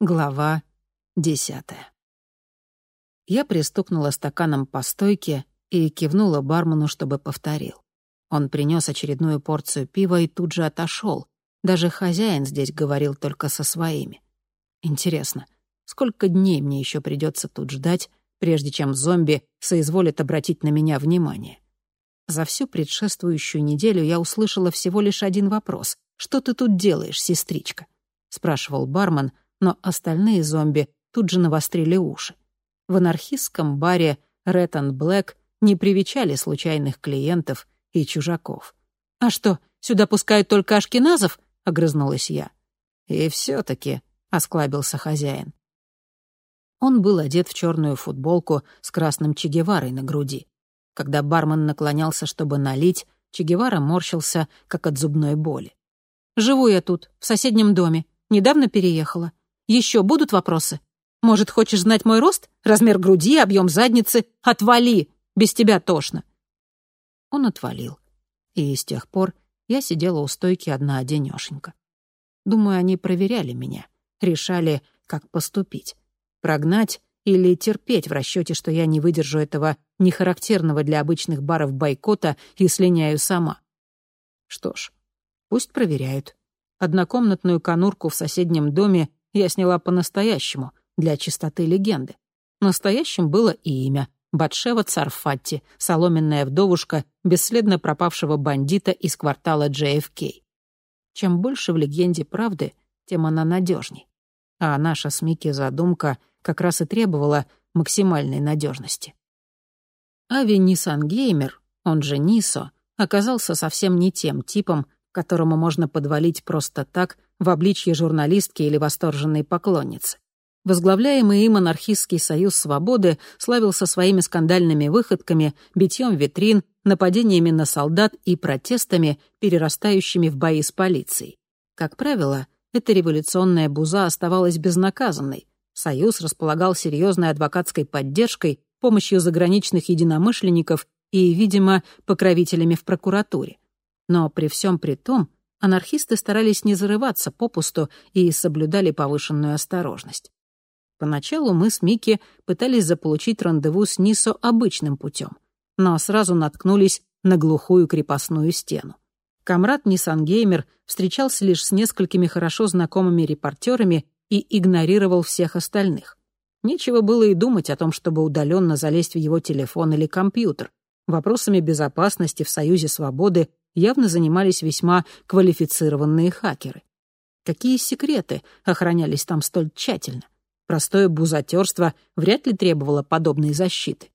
Глава десятая. Я пристукнула стаканом по стойке и кивнула бармену, чтобы повторил. Он принес очередную порцию пива и тут же отошел. Даже хозяин здесь говорил только со своими. Интересно, сколько дней мне еще придется тут ждать, прежде чем зомби соизволит обратить на меня внимание? За всю предшествующую неделю я услышала всего лишь один вопрос. «Что ты тут делаешь, сестричка?» — спрашивал бармен — но остальные зомби тут же навострили уши. В анархистском баре Red and Black не привечали случайных клиентов и чужаков. «А что, сюда пускают только ашкеназов?» — огрызнулась я. «И все-таки», — осклабился хозяин. Он был одет в черную футболку с красным чегеварой на груди. Когда бармен наклонялся, чтобы налить, Чегевара морщился, как от зубной боли. «Живу я тут, в соседнем доме. Недавно переехала. Еще будут вопросы? Может, хочешь знать мой рост? Размер груди, объем задницы? Отвали! Без тебя тошно!» Он отвалил. И с тех пор я сидела у стойки одна-одинёшенька. Думаю, они проверяли меня, решали, как поступить. Прогнать или терпеть в расчете, что я не выдержу этого нехарактерного для обычных баров бойкота и слиняю сама. Что ж, пусть проверяют. Однокомнатную конурку в соседнем доме я сняла по-настоящему, для чистоты легенды. Настоящим было и имя — Батшева Царфатти, соломенная вдовушка бесследно пропавшего бандита из квартала JFK. Чем больше в легенде правды, тем она надежней. А наша с Микки задумка как раз и требовала максимальной надежности. Ави Нисан Геймер, он же Нисо, оказался совсем не тем типом, которому можно подвалить просто так в обличье журналистки или восторженной поклонницы. Возглавляемый им анархистский союз свободы славился своими скандальными выходками, битьем витрин, нападениями на солдат и протестами, перерастающими в бои с полицией. Как правило, эта революционная буза оставалась безнаказанной. Союз располагал серьезной адвокатской поддержкой, помощью заграничных единомышленников и, видимо, покровителями в прокуратуре. Но при всем при том, анархисты старались не зарываться попусту и соблюдали повышенную осторожность. Поначалу мы с Микки пытались заполучить рандеву с Нисо обычным путем, но сразу наткнулись на глухую крепостную стену. Камрад Ниссангеймер встречался лишь с несколькими хорошо знакомыми репортерами и игнорировал всех остальных. Нечего было и думать о том, чтобы удаленно залезть в его телефон или компьютер. Вопросами безопасности в Союзе Свободы явно занимались весьма квалифицированные хакеры. Какие секреты охранялись там столь тщательно? Простое бузатерство вряд ли требовало подобной защиты.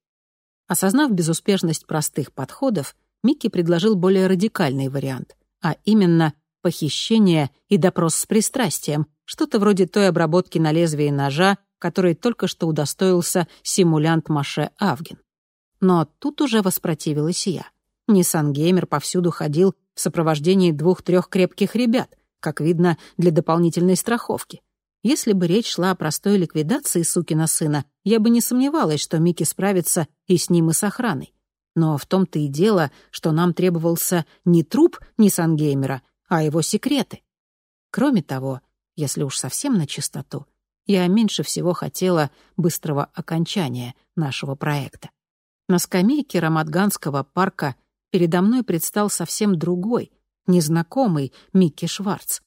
Осознав безуспешность простых подходов, Микки предложил более радикальный вариант, а именно похищение и допрос с пристрастием, что-то вроде той обработки на лезвии ножа, которой только что удостоился симулянт Маше Авгин. Но тут уже воспротивилась я. Ниссан Геймер повсюду ходил в сопровождении двух-трех крепких ребят, как видно, для дополнительной страховки. Если бы речь шла о простой ликвидации сукина сына, я бы не сомневалась, что Микки справится и с ним, и с охраной. Но в том-то и дело, что нам требовался не труп Ниссан Геймера, а его секреты. Кроме того, если уж совсем на чистоту, я меньше всего хотела быстрого окончания нашего проекта. На скамейке Рамадганского парка передо мной предстал совсем другой, незнакомый Микки Шварц.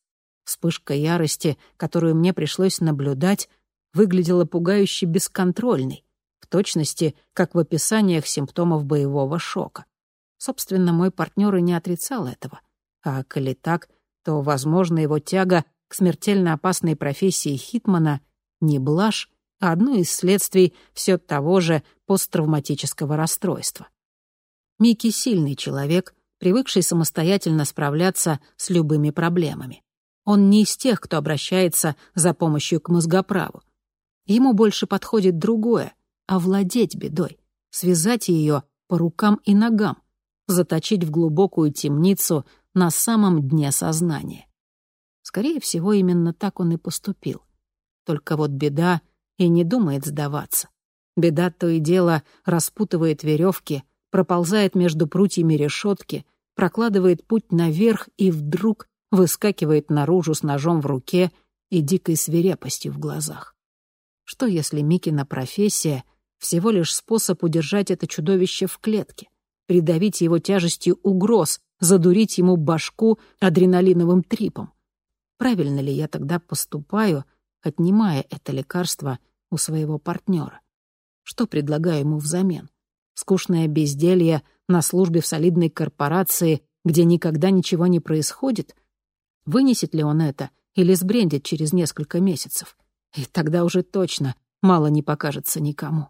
Вспышка ярости, которую мне пришлось наблюдать, выглядела пугающе бесконтрольной, в точности, как в описаниях симптомов боевого шока. Собственно, мой партнер и не отрицал этого. А коли так, то, возможно, его тяга к смертельно опасной профессии Хитмана не блажь, а одно из следствий все того же посттравматического расстройства. Микки сильный человек, привыкший самостоятельно справляться с любыми проблемами. Он не из тех, кто обращается за помощью к мозгоправу. Ему больше подходит другое — овладеть бедой, связать ее по рукам и ногам, заточить в глубокую темницу на самом дне сознания. Скорее всего, именно так он и поступил. Только вот беда и не думает сдаваться. Беда то и дело распутывает веревки — проползает между прутьями решетки, прокладывает путь наверх и вдруг выскакивает наружу с ножом в руке и дикой свирепостью в глазах. Что если Микина профессия — всего лишь способ удержать это чудовище в клетке, придавить его тяжестью угроз, задурить ему башку адреналиновым трипом? Правильно ли я тогда поступаю, отнимая это лекарство у своего партнера? Что предлагаю ему взамен? Скучное безделье на службе в солидной корпорации, где никогда ничего не происходит? Вынесет ли он это или сбрендит через несколько месяцев? И тогда уже точно мало не покажется никому.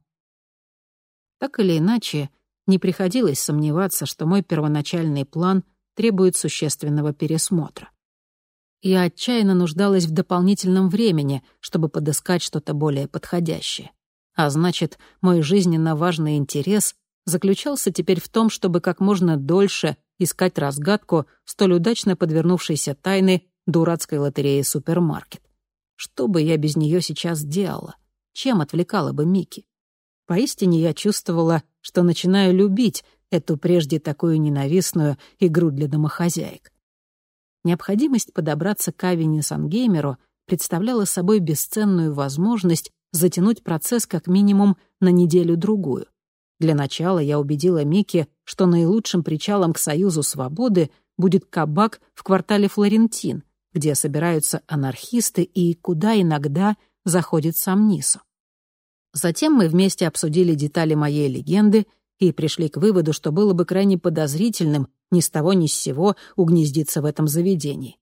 Так или иначе, не приходилось сомневаться, что мой первоначальный план требует существенного пересмотра. Я отчаянно нуждалась в дополнительном времени, чтобы подыскать что-то более подходящее. А значит, мой жизненно важный интерес заключался теперь в том, чтобы как можно дольше искать разгадку столь удачно подвернувшейся тайны дурацкой лотереи «Супермаркет». Что бы я без нее сейчас делала? Чем отвлекала бы Микки? Поистине я чувствовала, что начинаю любить эту прежде такую ненавистную игру для домохозяек. Необходимость подобраться к Авине Сангеймеру представляла собой бесценную возможность затянуть процесс как минимум на неделю-другую. Для начала я убедила Микки, что наилучшим причалом к Союзу Свободы будет кабак в квартале Флорентин, где собираются анархисты и куда иногда заходит сам Нису. Затем мы вместе обсудили детали моей легенды и пришли к выводу, что было бы крайне подозрительным ни с того ни с сего угнездиться в этом заведении.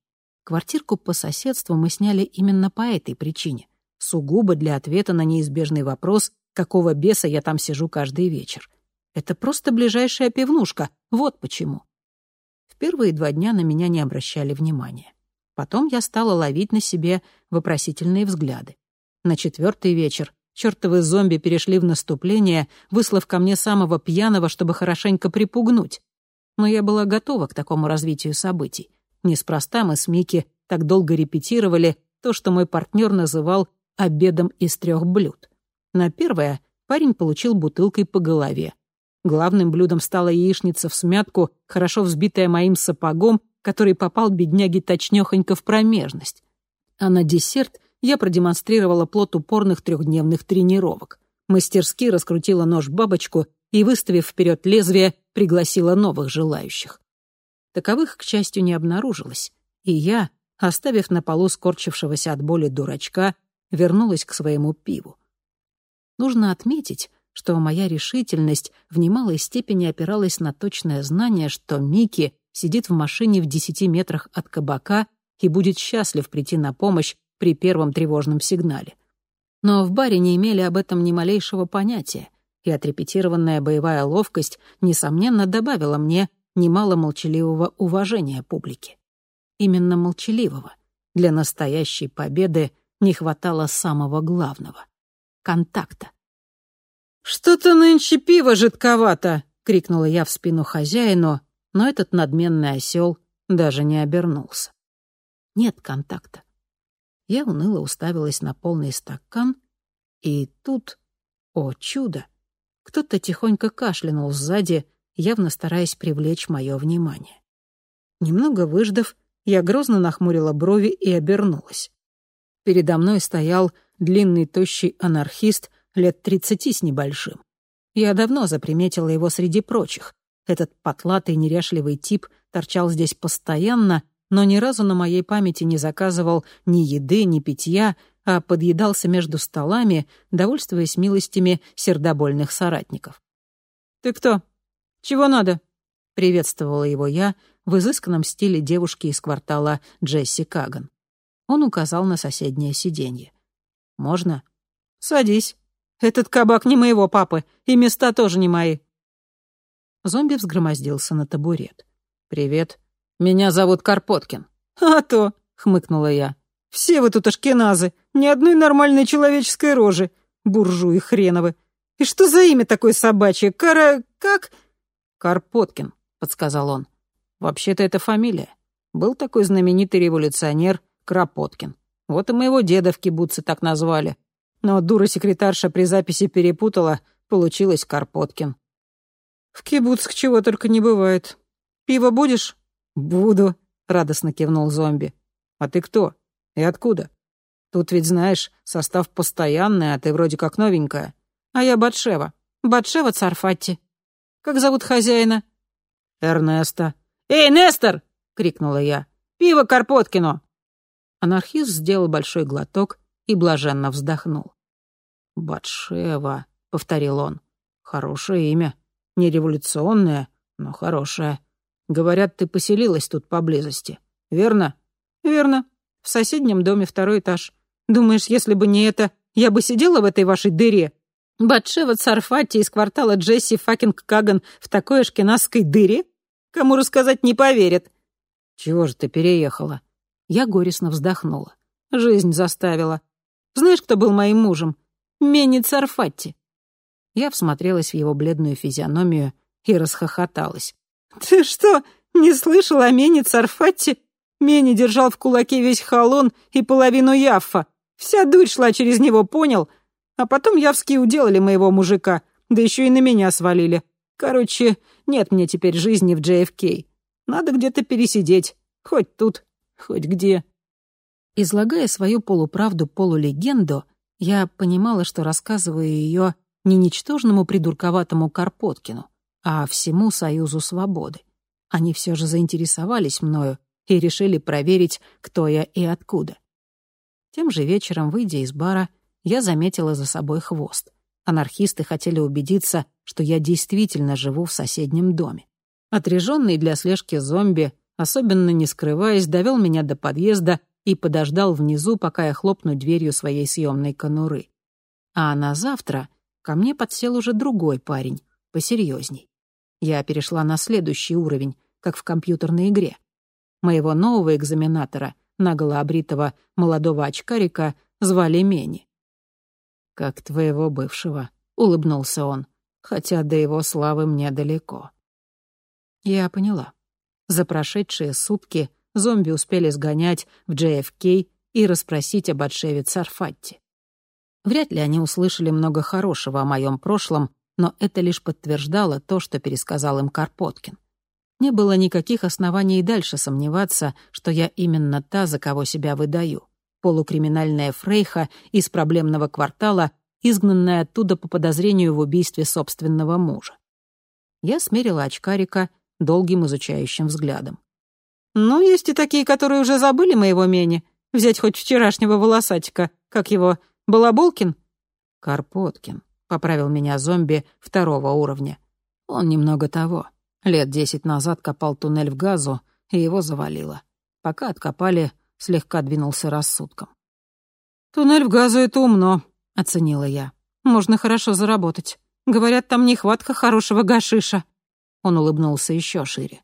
Квартирку по соседству мы сняли именно по этой причине сугубо для ответа на неизбежный вопрос, какого беса я там сижу каждый вечер. Это просто ближайшая пивнушка, вот почему. В первые два дня на меня не обращали внимания. Потом я стала ловить на себе вопросительные взгляды. На четвертый вечер чертовы зомби перешли в наступление, выслав ко мне самого пьяного, чтобы хорошенько припугнуть. Но я была готова к такому развитию событий. Неспроста мы с Микки так долго репетировали то, что мой партнер называл обедом из трех блюд. На первое парень получил бутылкой по голове. Главным блюдом стала яичница в смятку, хорошо взбитая моим сапогом, который попал бедняге точнёхонько в промежность. А на десерт я продемонстрировала плод упорных трехдневных тренировок. Мастерски раскрутила нож-бабочку и, выставив вперед лезвие, пригласила новых желающих. Таковых, к счастью, не обнаружилось, и я, оставив на полу скорчившегося от боли дурачка, вернулась к своему пиву. Нужно отметить, что моя решительность в немалой степени опиралась на точное знание, что Микки сидит в машине в десяти метрах от кабака и будет счастлив прийти на помощь при первом тревожном сигнале. Но в баре не имели об этом ни малейшего понятия, и отрепетированная боевая ловкость, несомненно, добавила мне немало молчаливого уважения публики. Именно молчаливого. Для настоящей победы не хватало самого главного — контакта. «Что-то нынче пиво жидковато!» — крикнула я в спину хозяину, но этот надменный осел даже не обернулся. Нет контакта. Я уныло уставилась на полный стакан, и тут, о чудо, кто-то тихонько кашлянул сзади, явно стараясь привлечь мое внимание. Немного выждав, я грозно нахмурила брови и обернулась. Передо мной стоял длинный тощий анархист лет тридцати с небольшим. Я давно заприметила его среди прочих. Этот потлатый неряшливый тип торчал здесь постоянно, но ни разу на моей памяти не заказывал ни еды, ни питья, а подъедался между столами, довольствуясь милостями сердобольных соратников. «Ты кто? Чего надо?» — приветствовала его я в изысканном стиле девушки из квартала Джесси Каган. Он указал на соседнее сиденье. «Можно?» «Садись. Этот кабак не моего папы, и места тоже не мои». Зомби взгромоздился на табурет. «Привет. Меня зовут Карпоткин». «А то», — хмыкнула я. «Все вы тут ашкеназы, ни одной нормальной человеческой рожи, буржуи хреновы. И что за имя такое собачье? Кара... как?» «Карпоткин», — подсказал он. «Вообще-то это фамилия. Был такой знаменитый революционер Кропоткин. Вот и моего деда в кибуце так назвали. Но дура-секретарша при записи перепутала, получилось Карпоткин. «В кибуцах чего только не бывает. Пиво будешь?» «Буду», — радостно кивнул зомби. «А ты кто? И откуда?» Тут ведь, знаешь, состав постоянный, а ты вроде как новенькая. А я Батшева. Батшева Царфатти. Как зовут хозяина?» «Эрнеста». «Эй, Нестор!» — крикнула я. «Пиво Карпоткино!» Анархист сделал большой глоток и блаженно вздохнул. «Батшева», — повторил он. «Хорошее имя. Не революционное, но хорошее. Говорят, ты поселилась тут поблизости. Верно?» «Верно. В соседнем доме второй этаж. Думаешь, если бы не это, я бы сидела в этой вашей дыре?» Батшева Царфати из квартала Джесси Факинг Каган в такой ашкенасской дыре? Кому рассказать не поверят. Чего же ты переехала? Я горестно вздохнула. Жизнь заставила. Знаешь, кто был моим мужем? Мени Царфати. Я всмотрелась в его бледную физиономию и расхохоталась. «Ты что, не слышал о Мене Царфати? Мени держал в кулаке весь халон и половину яффа. Вся дурь шла через него, понял? А потом явские уделали моего мужика, да еще и на меня свалили. Короче, нет мне теперь жизни в JFK. Надо где-то пересидеть. Хоть тут, хоть где. Излагая свою полуправду-полулегенду, я понимала, что рассказываю ее не ничтожному придурковатому Карпоткину, а всему Союзу Свободы. Они все же заинтересовались мною и решили проверить, кто я и откуда. Тем же вечером, выйдя из бара, я заметила за собой хвост. Анархисты хотели убедиться, что я действительно живу в соседнем доме. Отряженный для слежки зомби, особенно не скрываясь, довел меня до подъезда и подождал внизу, пока я хлопну дверью своей съемной конуры. А на завтра ко мне подсел уже другой парень, посерьезней. Я перешла на следующий уровень, как в компьютерной игре. Моего нового экзаменатора, наголо обритого молодого очкарика, звали Мени. «Как твоего бывшего», — улыбнулся он, хотя до его славы мне далеко. Я поняла. За прошедшие сутки зомби успели сгонять в JFK и расспросить об отшеве Царфатти. Вряд ли они услышали много хорошего о моем прошлом, но это лишь подтверждало то, что пересказал им Карпоткин. Не было никаких оснований и дальше сомневаться, что я именно та, за кого себя выдаю полукриминальная фрейха из проблемного квартала, изгнанная оттуда по подозрению в убийстве собственного мужа. Я смерила очкарика долгим изучающим взглядом. «Ну, есть и такие, которые уже забыли моего Мени. Взять хоть вчерашнего волосатика, как его, Балаболкин?» «Карпоткин», — поправил меня зомби второго уровня. Он немного того. Лет десять назад копал туннель в газу, и его завалило. Пока откопали, слегка двинулся рассудком. «Туннель в газу — это умно», — оценила я. «Можно хорошо заработать. Говорят, там нехватка хорошего гашиша». Он улыбнулся еще шире.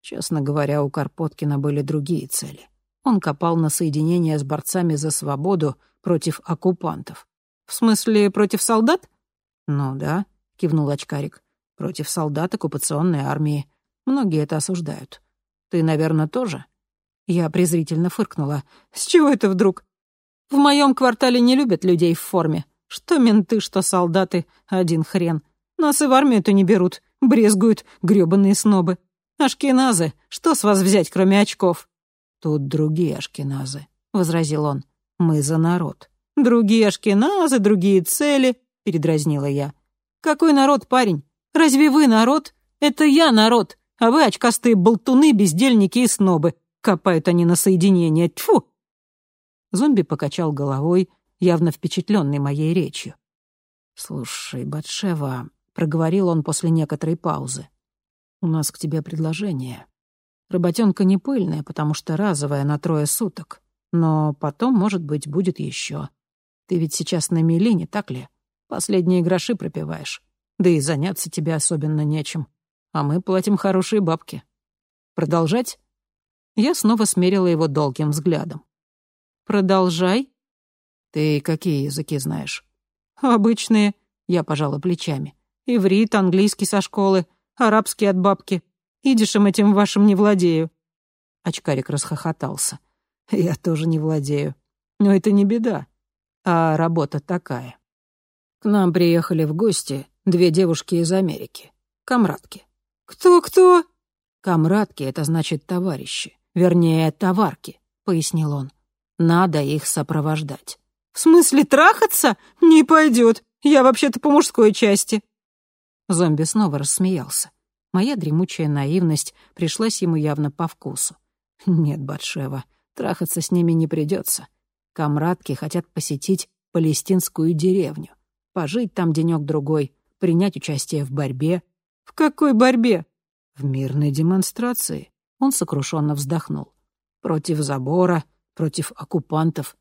Честно говоря, у Карпоткина были другие цели. Он копал на соединение с борцами за свободу против оккупантов. «В смысле, против солдат?» «Ну да», — кивнул очкарик. «Против солдат оккупационной армии. Многие это осуждают. Ты, наверное, тоже?» Я презрительно фыркнула. «С чего это вдруг? В моем квартале не любят людей в форме. Что менты, что солдаты, один хрен. Нас и в армию-то не берут, брезгуют грёбаные снобы. Ашкеназы, что с вас взять, кроме очков?» «Тут другие ашкеназы», — возразил он. «Мы за народ». «Другие ашкеназы, другие цели», — передразнила я. «Какой народ, парень? Разве вы народ? Это я народ, а вы очкастые болтуны, бездельники и снобы. Копают они на соединение. Тьфу!» Зомби покачал головой, явно впечатленный моей речью. «Слушай, Батшева», — проговорил он после некоторой паузы, — «у нас к тебе предложение. Работенка не пыльная, потому что разовая на трое суток, но потом, может быть, будет еще. Ты ведь сейчас на мели, не так ли? Последние гроши пропиваешь. Да и заняться тебе особенно нечем. А мы платим хорошие бабки. Продолжать?» Я снова смерила его долгим взглядом. «Продолжай». «Ты какие языки знаешь?» «Обычные», — я пожала плечами. «Иврит, английский со школы, арабский от бабки. Идишем этим вашим не владею». Очкарик расхохотался. «Я тоже не владею. Но это не беда. А работа такая. К нам приехали в гости две девушки из Америки. Камрадки». «Кто-кто?» «Камрадки — это значит товарищи. Вернее, товарки», — пояснил он. Надо их сопровождать. «В смысле трахаться? Не пойдет. Я вообще-то по мужской части». Зомби снова рассмеялся. Моя дремучая наивность пришлась ему явно по вкусу. «Нет, Батшева, трахаться с ними не придется. Камрадки хотят посетить палестинскую деревню, пожить там денек-другой, принять участие в борьбе». «В какой борьбе?» «В мирной демонстрации». Он сокрушенно вздохнул. «Против забора, против оккупантов.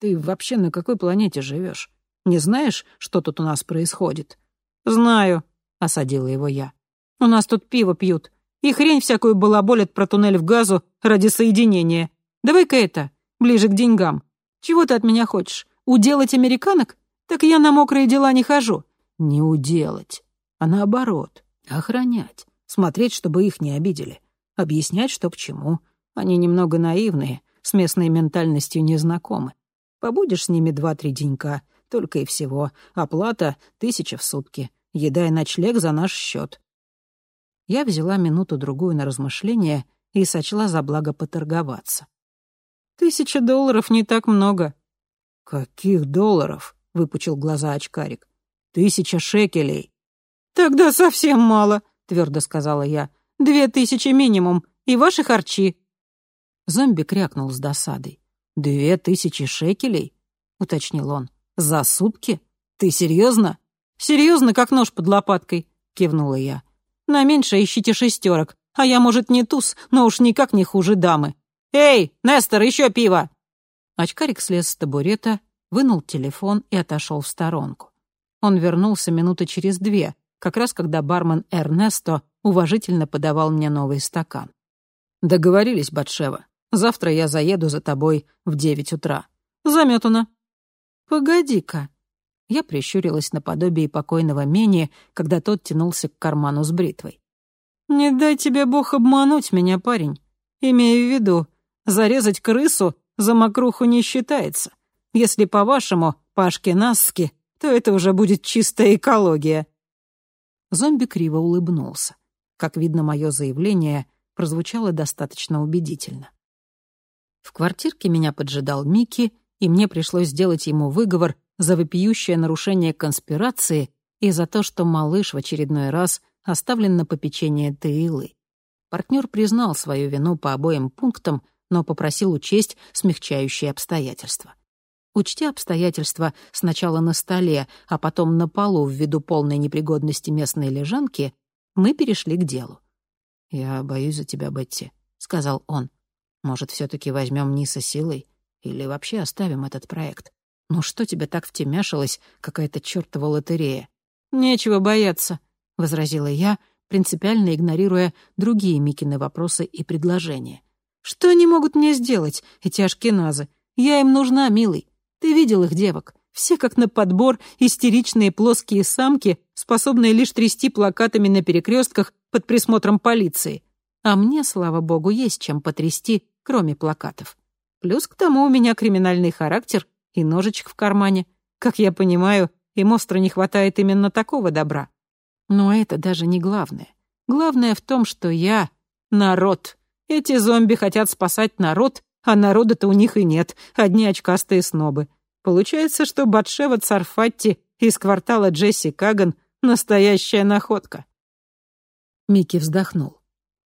Ты вообще на какой планете живешь? Не знаешь, что тут у нас происходит?» «Знаю», — осадила его я. «У нас тут пиво пьют. И хрень всякую балаболят про туннель в газу ради соединения. Давай-ка это, ближе к деньгам. Чего ты от меня хочешь? Уделать американок? Так я на мокрые дела не хожу». «Не уделать, а наоборот, охранять, смотреть, чтобы их не обидели, объяснять, что к чему. Они немного наивные, с местной ментальностью не знакомы. Побудешь с ними два-три денька, только и всего. Оплата — тысяча в сутки. Еда и ночлег за наш счет. Я взяла минуту-другую на размышление и сочла за благо поторговаться. «Тысяча долларов не так много». «Каких долларов?» — выпучил глаза очкарик. «Тысяча шекелей». «Тогда совсем мало», — твердо сказала я. «Две тысячи минимум, и ваши харчи». Зомби крякнул с досадой. «Две тысячи шекелей?» — уточнил он. «За сутки? Ты серьезно?» «Серьезно, как нож под лопаткой», — кивнула я. «На меньше ищите шестерок, а я, может, не туз, но уж никак не хуже дамы. Эй, Нестор, еще пиво!» Очкарик слез с табурета, вынул телефон и отошел в сторонку. Он вернулся минуты через две, как раз когда бармен Эрнесто уважительно подавал мне новый стакан. «Договорились, Батшева. Завтра я заеду за тобой в девять утра». «Заметано». «Погоди-ка». Я прищурилась наподобие покойного Мени, когда тот тянулся к карману с бритвой. «Не дай тебе Бог обмануть меня, парень. Имею в виду, зарезать крысу за мокруху не считается. Если по-вашему, по-ашкеназски, то это уже будет чистая экология». Зомби криво улыбнулся. Как видно, мое заявление прозвучало достаточно убедительно. В квартирке меня поджидал Микки, и мне пришлось сделать ему выговор за вопиющее нарушение конспирации и за то, что малыш в очередной раз оставлен на попечение Таилы. Партнер признал свою вину по обоим пунктам, но попросил учесть смягчающие обстоятельства. Учтя обстоятельства сначала на столе, а потом на полу ввиду полной непригодности местной лежанки, мы перешли к делу. «Я боюсь за тебя, Бетти», — сказал он. «Может, все таки возьмем Ниса силой? Или вообще оставим этот проект? Ну что тебе так втемяшилось, какая-то чертова лотерея?» «Нечего бояться», — возразила я, принципиально игнорируя другие Микины вопросы и предложения. «Что они могут мне сделать, эти ашкеназы? Я им нужна, милый. Ты видел их девок? Все как на подбор, истеричные плоские самки, способные лишь трясти плакатами на перекрестках под присмотром полиции. А мне, слава богу, есть чем потрясти, кроме плакатов. Плюс к тому у меня криминальный характер и ножичек в кармане. Как я понимаю, им остро не хватает именно такого добра. Но это даже не главное. Главное в том, что я — народ. Эти зомби хотят спасать народ, а народа-то у них и нет, одни очкастые снобы. Получается, что Батшева Царфатти из квартала Джесси Каган — настоящая находка. Микки вздохнул.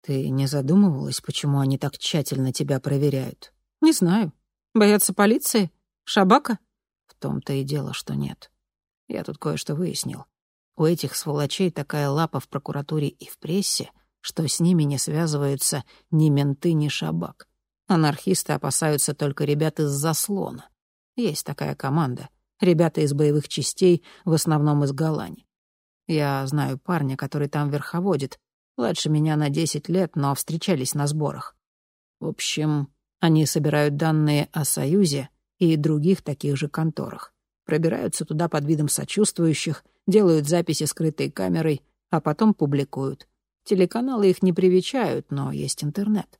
«Ты не задумывалась, почему они так тщательно тебя проверяют?» «Не знаю. Боятся полиции? Шабака?» «В том-то и дело, что нет. Я тут кое-что выяснил. У этих сволочей такая лапа в прокуратуре и в прессе, что с ними не связываются ни менты, ни шабак. Анархисты опасаются только ребят из заслона. Есть такая команда. Ребята из боевых частей, в основном из Голлани. Я знаю парня, который там верховодит. Младше меня на 10 лет, но встречались на сборах. В общем, они собирают данные о Союзе и других таких же конторах. Пробираются туда под видом сочувствующих, делают записи скрытой камерой, а потом публикуют. Телеканалы их не привечают, но есть интернет.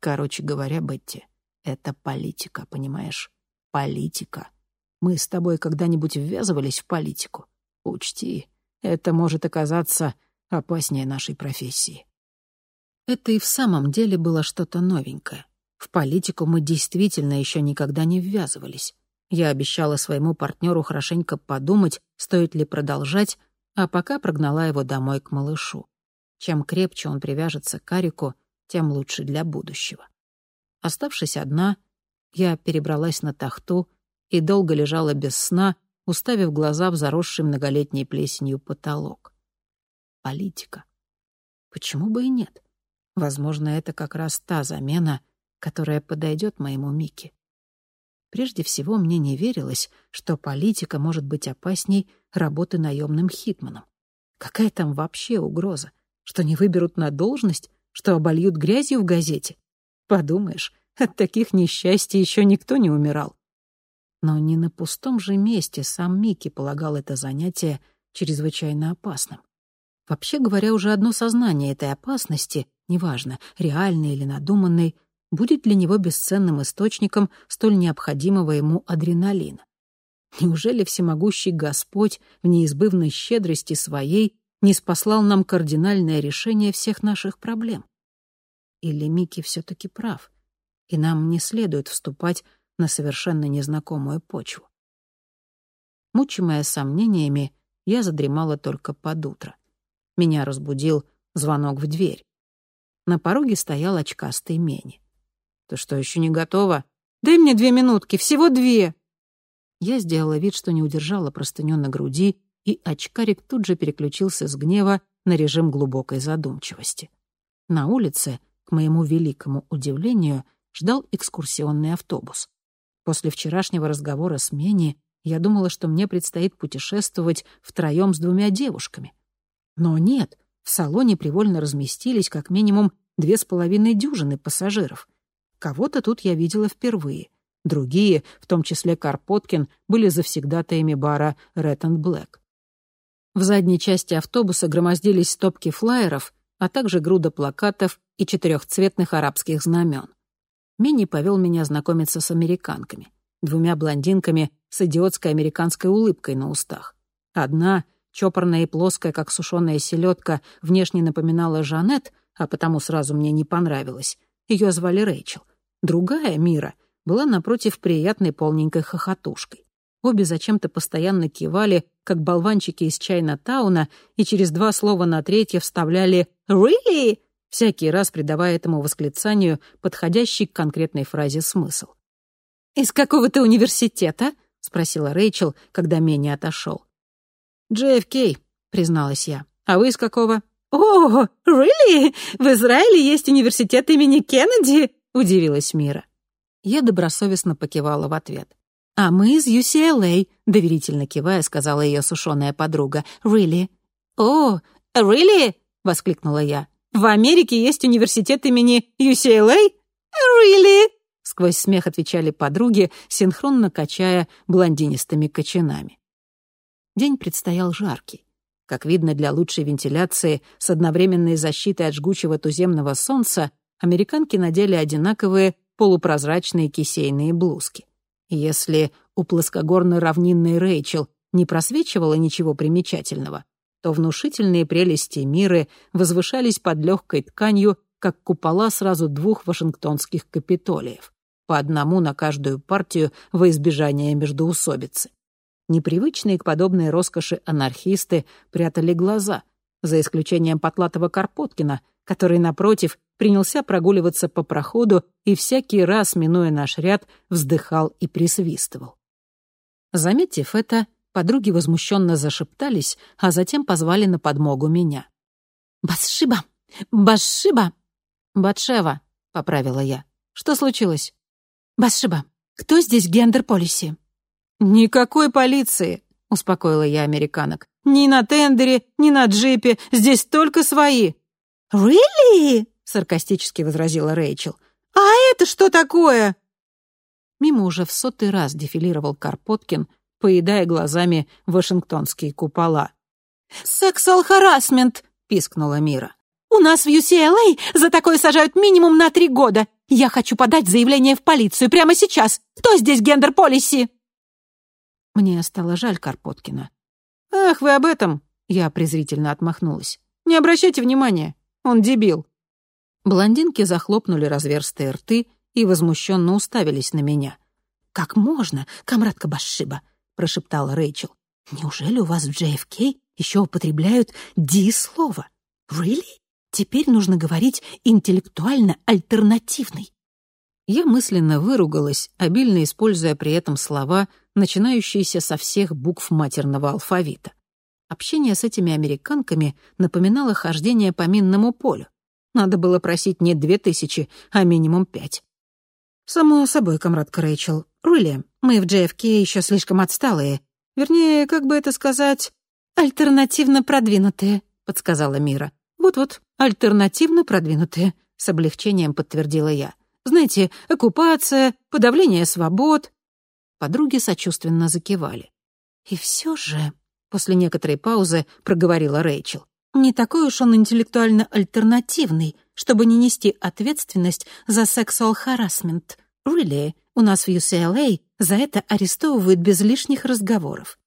Короче говоря, Бетти, это политика, понимаешь? политика. Мы с тобой когда-нибудь ввязывались в политику? Учти, это может оказаться опаснее нашей профессии. Это и в самом деле было что-то новенькое. В политику мы действительно еще никогда не ввязывались. Я обещала своему партнеру хорошенько подумать, стоит ли продолжать, а пока прогнала его домой к малышу. Чем крепче он привяжется к Арику, тем лучше для будущего. Оставшись одна, я перебралась на тахту и долго лежала без сна, уставив глаза в заросший многолетней плесенью потолок. Политика. Почему бы и нет? Возможно, это как раз та замена, которая подойдет моему Мике. Прежде всего, мне не верилось, что политика может быть опасней работы наемным хитманом. Какая там вообще угроза? Что не выберут на должность? Что обольют грязью в газете? Подумаешь, от таких несчастий еще никто не умирал. Но не на пустом же месте сам Микки полагал это занятие чрезвычайно опасным. Вообще говоря, уже одно сознание этой опасности, неважно, реальной или надуманной, будет для него бесценным источником столь необходимого ему адреналина. Неужели всемогущий Господь в неизбывной щедрости своей не спаслал нам кардинальное решение всех наших проблем? Или Микки все-таки прав, и нам не следует вступать на совершенно незнакомую почву? Мучимая сомнениями, я задремала только под утро. Меня разбудил звонок в дверь. На пороге стоял очкастый Мени. «Ты что, еще не готова?» «Дай мне две минутки, всего две!» Я сделала вид, что не удержала простыню на груди, и очкарик тут же переключился с гнева на режим глубокой задумчивости. На улице, к моему великому удивлению, ждал экскурсионный автобус. После вчерашнего разговора с Мени я думала, что мне предстоит путешествовать втроем с двумя девушками. Но нет, в салоне привольно разместились как минимум две с половиной дюжины пассажиров. Кого-то тут я видела впервые. Другие, в том числе Карпоткин, были завсегдатаями бара Red and Black. В задней части автобуса громоздились стопки флаеров, а также груда плакатов и четырехцветных арабских знамен. Мини повел меня знакомиться с американками, двумя блондинками с идиотской американской улыбкой на устах. Одна — чопорная и плоская, как сушеная селедка, внешне напоминала Жанет, а потому сразу мне не понравилась. Ее звали Рэйчел. Другая, Мира, была напротив приятной полненькой хохотушкой. Обе зачем-то постоянно кивали, как болванчики из Чайна-тауна, и через два слова на третье вставляли «Really?» всякий раз придавая этому восклицанию подходящий к конкретной фразе смысл. «Из какого ты университета?» — спросила Рэйчел, когда Менни отошел. «JFK», — призналась я. «А вы из какого?» «О, really? В Израиле есть университет имени Кеннеди?» — удивилась Мира. Я добросовестно покивала в ответ. «А мы из UCLA», — доверительно кивая, сказала ее сушеная подруга. «Really?» «О, really?» — воскликнула я. «В Америке есть университет имени UCLA?» «Really?» — сквозь смех отвечали подруги, синхронно качая блондинистыми кочанами. День предстоял жаркий. Как видно, для лучшей вентиляции с одновременной защитой от жгучего туземного солнца американки надели одинаковые полупрозрачные кисейные блузки. если у плоскогорной равнинной Рэйчел не просвечивало ничего примечательного, то внушительные прелести мира возвышались под легкой тканью, как купола сразу двух вашингтонских капитолиев, по одному на каждую партию во избежание междоусобицы. Непривычные к подобной роскоши анархисты прятали глаза, за исключением Потлатого Карпоткина, который, напротив, принялся прогуливаться по проходу и всякий раз, минуя наш ряд, вздыхал и присвистывал. Заметив это, подруги возмущенно зашептались, а затем позвали на подмогу меня. «Басшиба! Басшиба!» «Батшева», — поправила я. «Что случилось?» «Басшиба, кто здесь гендер-полиси?» «Никакой полиции», — успокоила я американок. «Ни на тендере, ни на джипе, здесь только свои». «Really?» — саркастически возразила Рэйчел. «А это что такое?» Мимо уже в сотый раз дефилировал Карпоткин, поедая глазами вашингтонские купола. «Сексуал харасмент!» — пискнула Мира. «У нас в UCLA за такое сажают минимум на три года. Я хочу подать заявление в полицию прямо сейчас. Кто здесь гендер-полиси?» Мне стало жаль Карпоткина. «Ах, вы об этом!» — я презрительно отмахнулась. «Не обращайте внимания, он дебил». Блондинки захлопнули разверстые рты и возмущенно уставились на меня. «Как можно, камрадка Башиба?» — прошептала Рэйчел. «Неужели у вас в JFK еще употребляют «ди» слово? Really? Теперь нужно говорить интеллектуально альтернативный». Я мысленно выругалась, обильно используя при этом слова, начинающиеся со всех букв матерного алфавита. Общение с этими американками напоминало хождение по минному полю. Надо было просить не две тысячи, а минимум пять. «Само собой, комрадка Рэйчел. Рули, мы в JFK еще слишком отсталые. Вернее, как бы это сказать, альтернативно продвинутые», — подсказала Мира. «Вот-вот, альтернативно продвинутые», — с облегчением подтвердила я. «Знаете, оккупация, подавление свобод». Подруги сочувственно закивали. «И все же», — после некоторой паузы проговорила Рэйчел, «не такой уж он интеллектуально альтернативный, чтобы не нести ответственность за сексуал-харассмент. Really, у нас в UCLA за это арестовывают без лишних разговоров».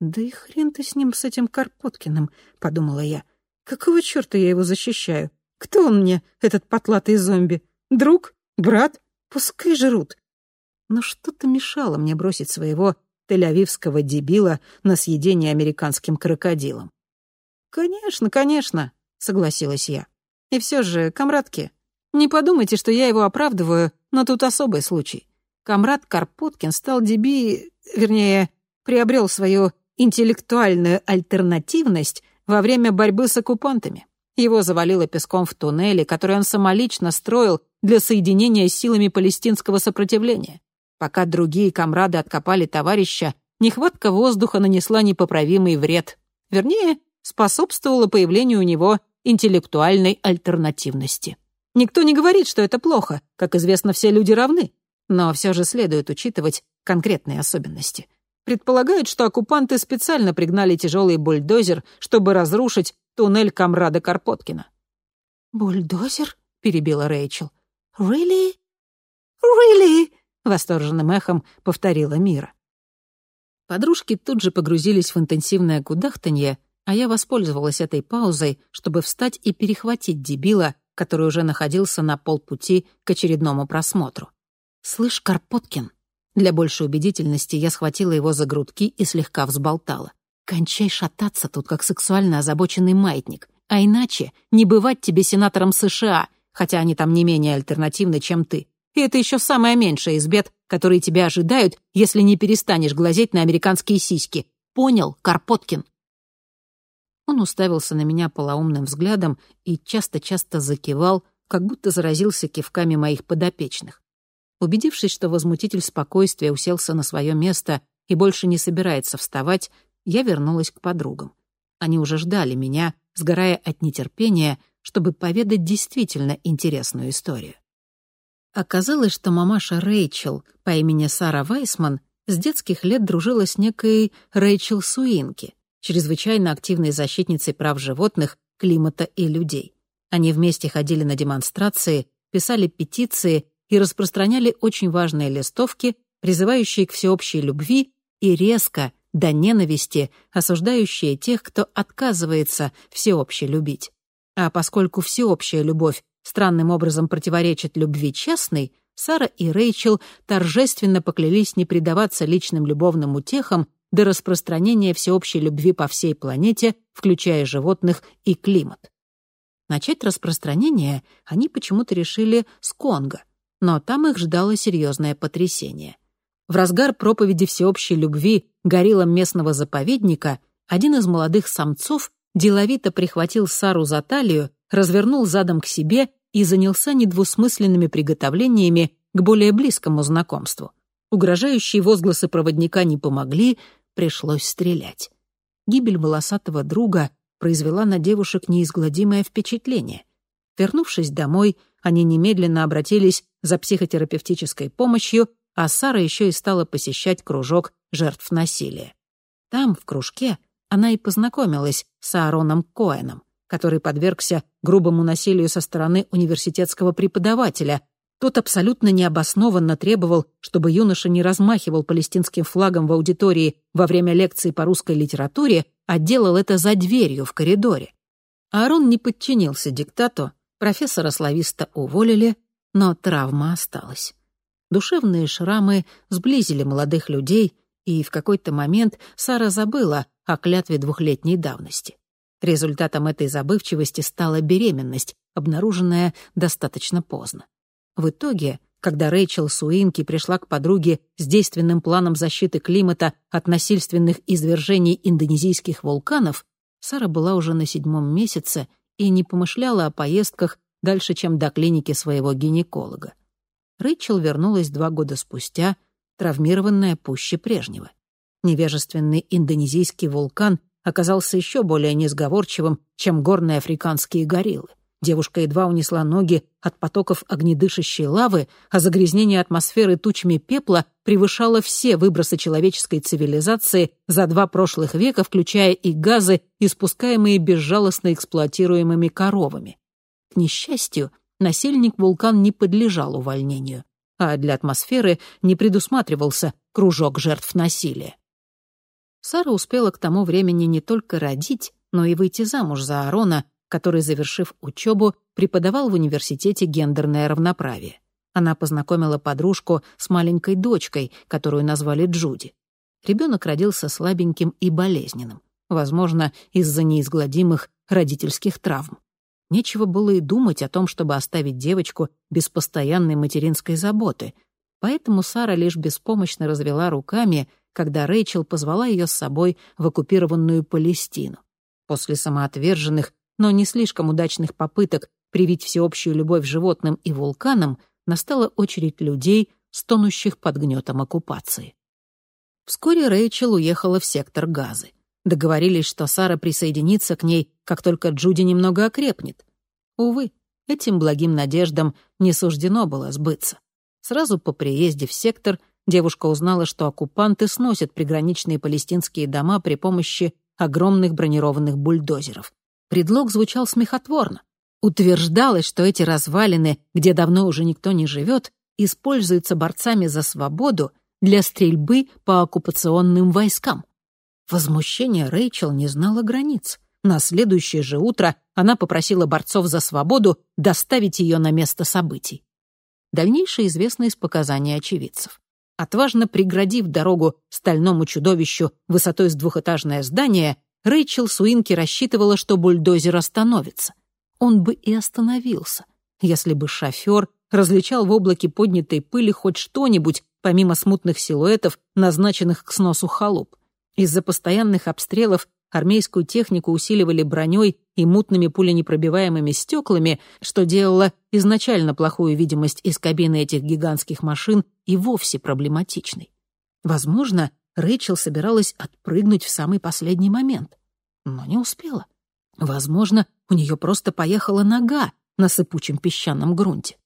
«Да и хрен ты с ним, с этим Карпоткиным», — подумала я. «Какого черта я его защищаю? Кто он мне, этот потлатый зомби? Друг? Брат? Пускай жрут». Но что-то мешало мне бросить своего тель-авивского дебила на съедение американским крокодилом. «Конечно, конечно», — согласилась я. «И все же, комрадки, не подумайте, что я его оправдываю, но тут особый случай. Комрад Карпоткин стал деби... вернее, приобрел свою интеллектуальную альтернативность во время борьбы с оккупантами. Его завалило песком в туннеле, который он самолично строил для соединения с силами палестинского сопротивления. Пока другие комрады откопали товарища, нехватка воздуха нанесла непоправимый вред. Вернее, способствовала появлению у него интеллектуальной альтернативности. Никто не говорит, что это плохо, как известно, все люди равны, но все же следует учитывать конкретные особенности — Предполагают, что оккупанты специально пригнали тяжелый бульдозер, чтобы разрушить туннель комрада Карпоткина. «Бульдозер?» — перебила Рэйчел. «Really? Really?» — восторженным эхом повторила Мира. Подружки тут же погрузились в интенсивное кудахтанье, а я воспользовалась этой паузой, чтобы встать и перехватить дебила, который уже находился на полпути к очередному просмотру. «Слышь, Карпоткин, для большей убедительности я схватила его за грудки и слегка взболтала. «Кончай шататься тут, как сексуально озабоченный маятник. А иначе не бывать тебе сенатором США, хотя они там не менее альтернативны, чем ты. И это еще самое меньшее из бед, которые тебя ожидают, если не перестанешь глазеть на американские сиськи. Понял, Карпоткин?» Он уставился на меня полоумным взглядом и часто-часто закивал, как будто заразился кивками моих подопечных. Убедившись, что возмутитель спокойствия уселся на свое место и больше не собирается вставать, я вернулась к подругам. Они уже ждали меня, сгорая от нетерпения, чтобы поведать действительно интересную историю. Оказалось, что мамаша Рэйчел по имени Сара Вайсман с детских лет дружила с некой Рэйчел Суинки, чрезвычайно активной защитницей прав животных, климата и людей. Они вместе ходили на демонстрации, писали петиции и распространяли очень важные листовки, призывающие к всеобщей любви и резко, до ненависти, осуждающие тех, кто отказывается всеобще любить. А поскольку всеобщая любовь странным образом противоречит любви частной, Сара и Рэйчел торжественно поклялись не предаваться личным любовным утехам до распространения всеобщей любви по всей планете, включая животных и климат. Начать распространение они почему-то решили с Конго, но там их ждало серьезное потрясение. В разгар проповеди всеобщей любви гориллам местного заповедника один из молодых самцов деловито прихватил Сару за талию, развернул задом к себе и занялся недвусмысленными приготовлениями к более близкому знакомству. Угрожающие возгласы проводника не помогли, пришлось стрелять. Гибель волосатого друга произвела на девушек неизгладимое впечатление. Вернувшись домой, они немедленно обратились за психотерапевтической помощью, а Сара еще и стала посещать кружок жертв насилия. Там, в кружке, она и познакомилась с Аароном Коэном, который подвергся грубому насилию со стороны университетского преподавателя. Тот абсолютно необоснованно требовал, чтобы юноша не размахивал палестинским флагом в аудитории во время лекции по русской литературе, а делал это за дверью в коридоре. Аарон не подчинился диктату, профессора слависта уволили, но травма осталась. Душевные шрамы сблизили молодых людей, и в какой-то момент Сара забыла о клятве двухлетней давности. Результатом этой забывчивости стала беременность, обнаруженная достаточно поздно. В итоге, когда Рэйчел Суинки пришла к подруге с действенным планом защиты климата от насильственных извержений индонезийских вулканов, Сара была уже на седьмом месяце и не помышляла о поездках дальше, чем до клиники своего гинеколога. Рэйчел вернулась два года спустя, травмированная пуще прежнего. Невежественный индонезийский вулкан оказался еще более несговорчивым, чем горные африканские гориллы. Девушка едва унесла ноги от потоков огнедышащей лавы, а загрязнение атмосферы тучами пепла превышало все выбросы человеческой цивилизации за два прошлых века, включая и газы, испускаемые безжалостно эксплуатируемыми коровами. К несчастью, насельник вулкан не подлежал увольнению, а для атмосферы не предусматривался кружок жертв насилия. Сара успела к тому времени не только родить, но и выйти замуж за Арона, который, завершив учебу, преподавал в университете гендерное равноправие. Она познакомила подружку с маленькой дочкой, которую назвали Джуди. Ребенок родился слабеньким и болезненным, возможно, из-за неизгладимых родительских травм. Нечего было и думать о том, чтобы оставить девочку без постоянной материнской заботы, поэтому Сара лишь беспомощно развела руками, когда Рэйчел позвала ее с собой в оккупированную Палестину. После самоотверженных но не слишком удачных попыток привить всеобщую любовь животным и вулканам настала очередь людей, стонущих под гнетом оккупации. Вскоре Рэйчел уехала в сектор газы. Договорились, что Сара присоединится к ней, как только Джуди немного окрепнет. Увы, этим благим надеждам не суждено было сбыться. Сразу по приезде в сектор девушка узнала, что оккупанты сносят приграничные палестинские дома при помощи огромных бронированных бульдозеров. Предлог звучал смехотворно. Утверждалось, что эти развалины, где давно уже никто не живет, используются борцами за свободу для стрельбы по оккупационным войскам. Возмущение Рэйчел не знало границ. На следующее же утро она попросила борцов за свободу доставить ее на место событий. Дальнейшее известно из показаний очевидцев. Отважно преградив дорогу стальному чудовищу высотой с двухэтажное здание, Рэйчел Суинки рассчитывала, что бульдозер остановится. Он бы и остановился, если бы шофер различал в облаке поднятой пыли хоть что-нибудь, помимо смутных силуэтов, назначенных к сносу халуп. Из-за постоянных обстрелов армейскую технику усиливали броней и мутными пуленепробиваемыми стеклами, что делало изначально плохую видимость из кабины этих гигантских машин и вовсе проблематичной. Возможно, Рэйчел собиралась отпрыгнуть в самый последний момент, но не успела. Возможно, у нее просто поехала нога на сыпучем песчаном грунте.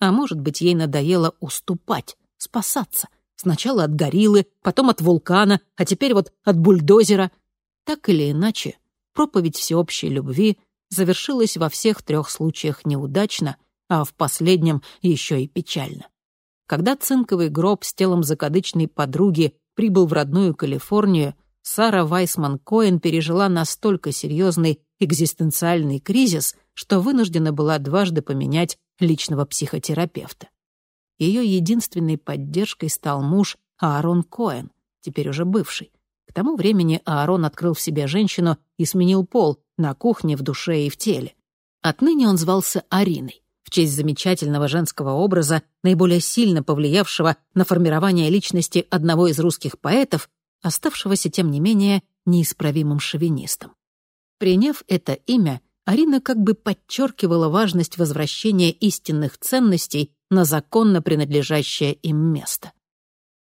А может быть, ей надоело уступать, спасаться. Сначала от гориллы, потом от вулкана, а теперь вот от бульдозера. Так или иначе, проповедь всеобщей любви завершилась во всех трех случаях неудачно, а в последнем еще и печально. Когда цинковый гроб с телом закадычной подруги прибыл в родную Калифорнию, Сара Вайсман Коэн пережила настолько серьезный экзистенциальный кризис, что вынуждена была дважды поменять личного психотерапевта. Ее единственной поддержкой стал муж Аарон Коэн, теперь уже бывший. К тому времени Аарон открыл в себе женщину и сменил пол на кухне, в душе и в теле. Отныне он звался Ариной в честь замечательного женского образа, наиболее сильно повлиявшего на формирование личности одного из русских поэтов, оставшегося, тем не менее, неисправимым шовинистом. Приняв это имя, Арина как бы подчеркивала важность возвращения истинных ценностей на законно принадлежащее им место.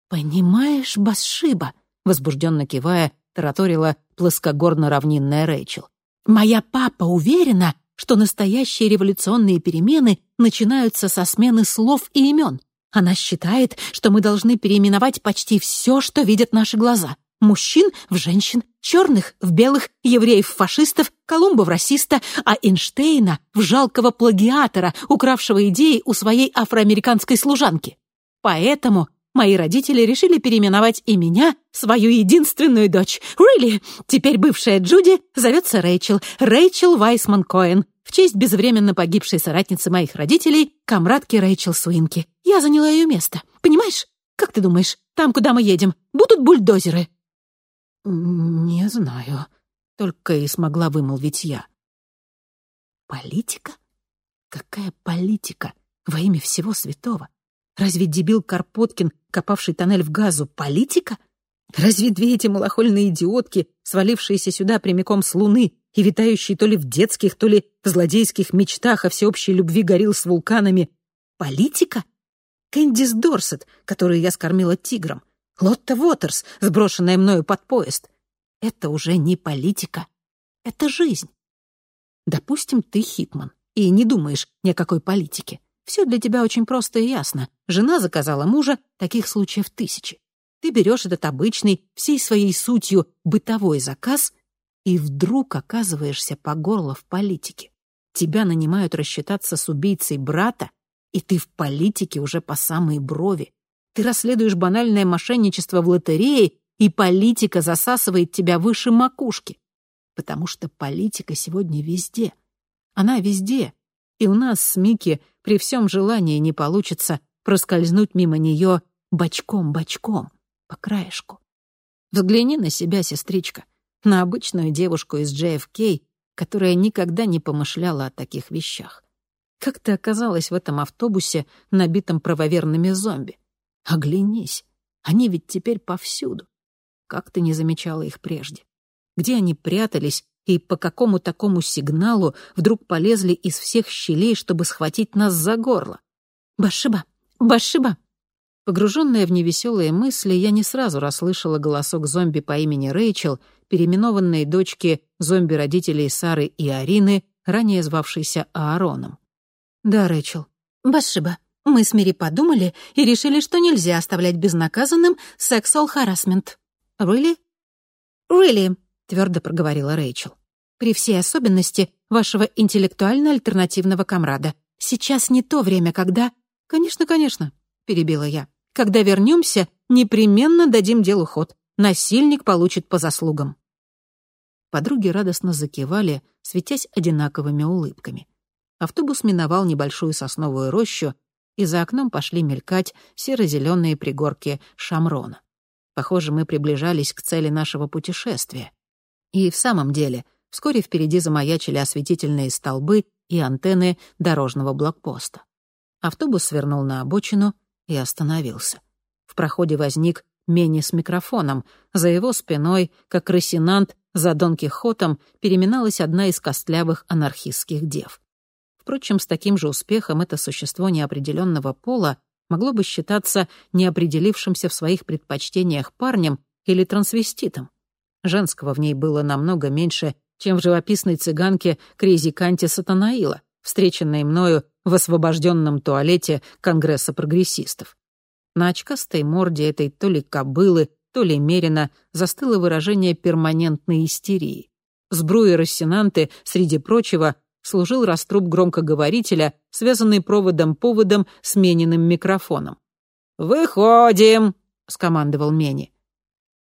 «Понимаешь, Басшиба?» — возбужденно кивая, тараторила плоскогорно-равнинная Рэйчел. «Моя папа уверена, что настоящие революционные перемены начинаются со смены слов и имен. Она считает, что мы должны переименовать почти все, что видят наши глаза. Мужчин в женщин, черных в белых, евреев в фашистов, Колумба в расиста, а Эйнштейна в жалкого плагиатора, укравшего идеи у своей афроамериканской служанки. Поэтому мои родители решили переименовать и меня, свою единственную дочь. Really? Теперь бывшая Джуди зовется Рэйчел. Рэйчел Вайсман Коэн. в честь безвременно погибшей соратницы моих родителей, комрадки Рэйчел Суинки. Я заняла ее место. Понимаешь? Как ты думаешь, там, куда мы едем, будут бульдозеры?» «Не знаю», — только и смогла вымолвить я. «Политика? Какая политика? Во имя всего святого? Разве дебил Карпоткин, копавший тоннель в газу, политика? Разве две эти малохольные идиотки, свалившиеся сюда прямиком с Луны и витающие то ли в детских, то ли в злодейских мечтах о всеобщей любви горил с вулканами, политика? Кэндис Дорсет, которую я скормила тиграм, Лотта Уотерс, сброшенная мною под поезд. Это уже не политика, это жизнь. Допустим, ты hitman и не думаешь ни о какой политике. Все для тебя очень просто и ясно. Жена заказала мужа, таких случаев тысячи. Ты берешь этот обычный, всей своей сутью бытовой заказ и вдруг оказываешься по горло в политике. Тебя нанимают рассчитаться с убийцей брата, и ты в политике уже по самые брови. Ты расследуешь банальное мошенничество в лотерее, и политика засасывает тебя выше макушки. Потому что политика сегодня везде. Она везде. И у нас с Микки при всем желании не получится проскользнуть мимо нее бочком-бочком, по краешку. Взгляни на себя, сестричка, на обычную девушку из JFK, которая никогда не помышляла о таких вещах. Как ты оказалась в этом автобусе, набитом правоверными зомби? Оглянись, они ведь теперь повсюду. Как ты не замечала их прежде? Где они прятались и по какому такому сигналу вдруг полезли из всех щелей, чтобы схватить нас за горло? Башиба! Башиба! Погруженная в невеселые мысли, я не сразу расслышала голосок зомби по имени Рэйчел, переименованной дочки зомби-родителей Сары и Арины, ранее звавшейся Аароном. «Да, Рэйчел». «Башиба, мы с Мири подумали и решили, что нельзя оставлять безнаказанным harassment. Really? Really, твердо проговорила Рэйчел. При всей особенности вашего интеллектуально-альтернативного комрада. Сейчас не то время, когда... Конечно, конечно, перебила я. Когда вернемся, непременно дадим делу ход. Насильник получит по заслугам. Подруги радостно закивали, светясь одинаковыми улыбками. Автобус миновал небольшую сосновую рощу, и за окном пошли мелькать серо-зеленые пригорки Шамрона. Похоже, мы приближались к цели нашего путешествия. И в самом деле, вскоре впереди замаячили осветительные столбы и антенны дорожного блокпоста. Автобус свернул на обочину и остановился. В проходе возник Мени с микрофоном. За его спиной, как росинант, за Дон Кихотом переминалась одна из костлявых анархистских дев. Впрочем, с таким же успехом это существо неопределенного пола могло бы считаться неопределившимся в своих предпочтениях парнем или трансвеститом. Женского в ней было намного меньше, чем в живописной цыганке Крейзи Канте Сатанаила, встреченной мною в освобожденном туалете Конгресса прогрессистов. На очкастой морде этой то ли кобылы, то ли мерина застыло выражение перманентной истерии. Сбруи рассенанты, среди прочего, служил раструб громкоговорителя, связанный проводом-поводом с Мениным микрофоном. «Выходим!» — скомандовал Мени.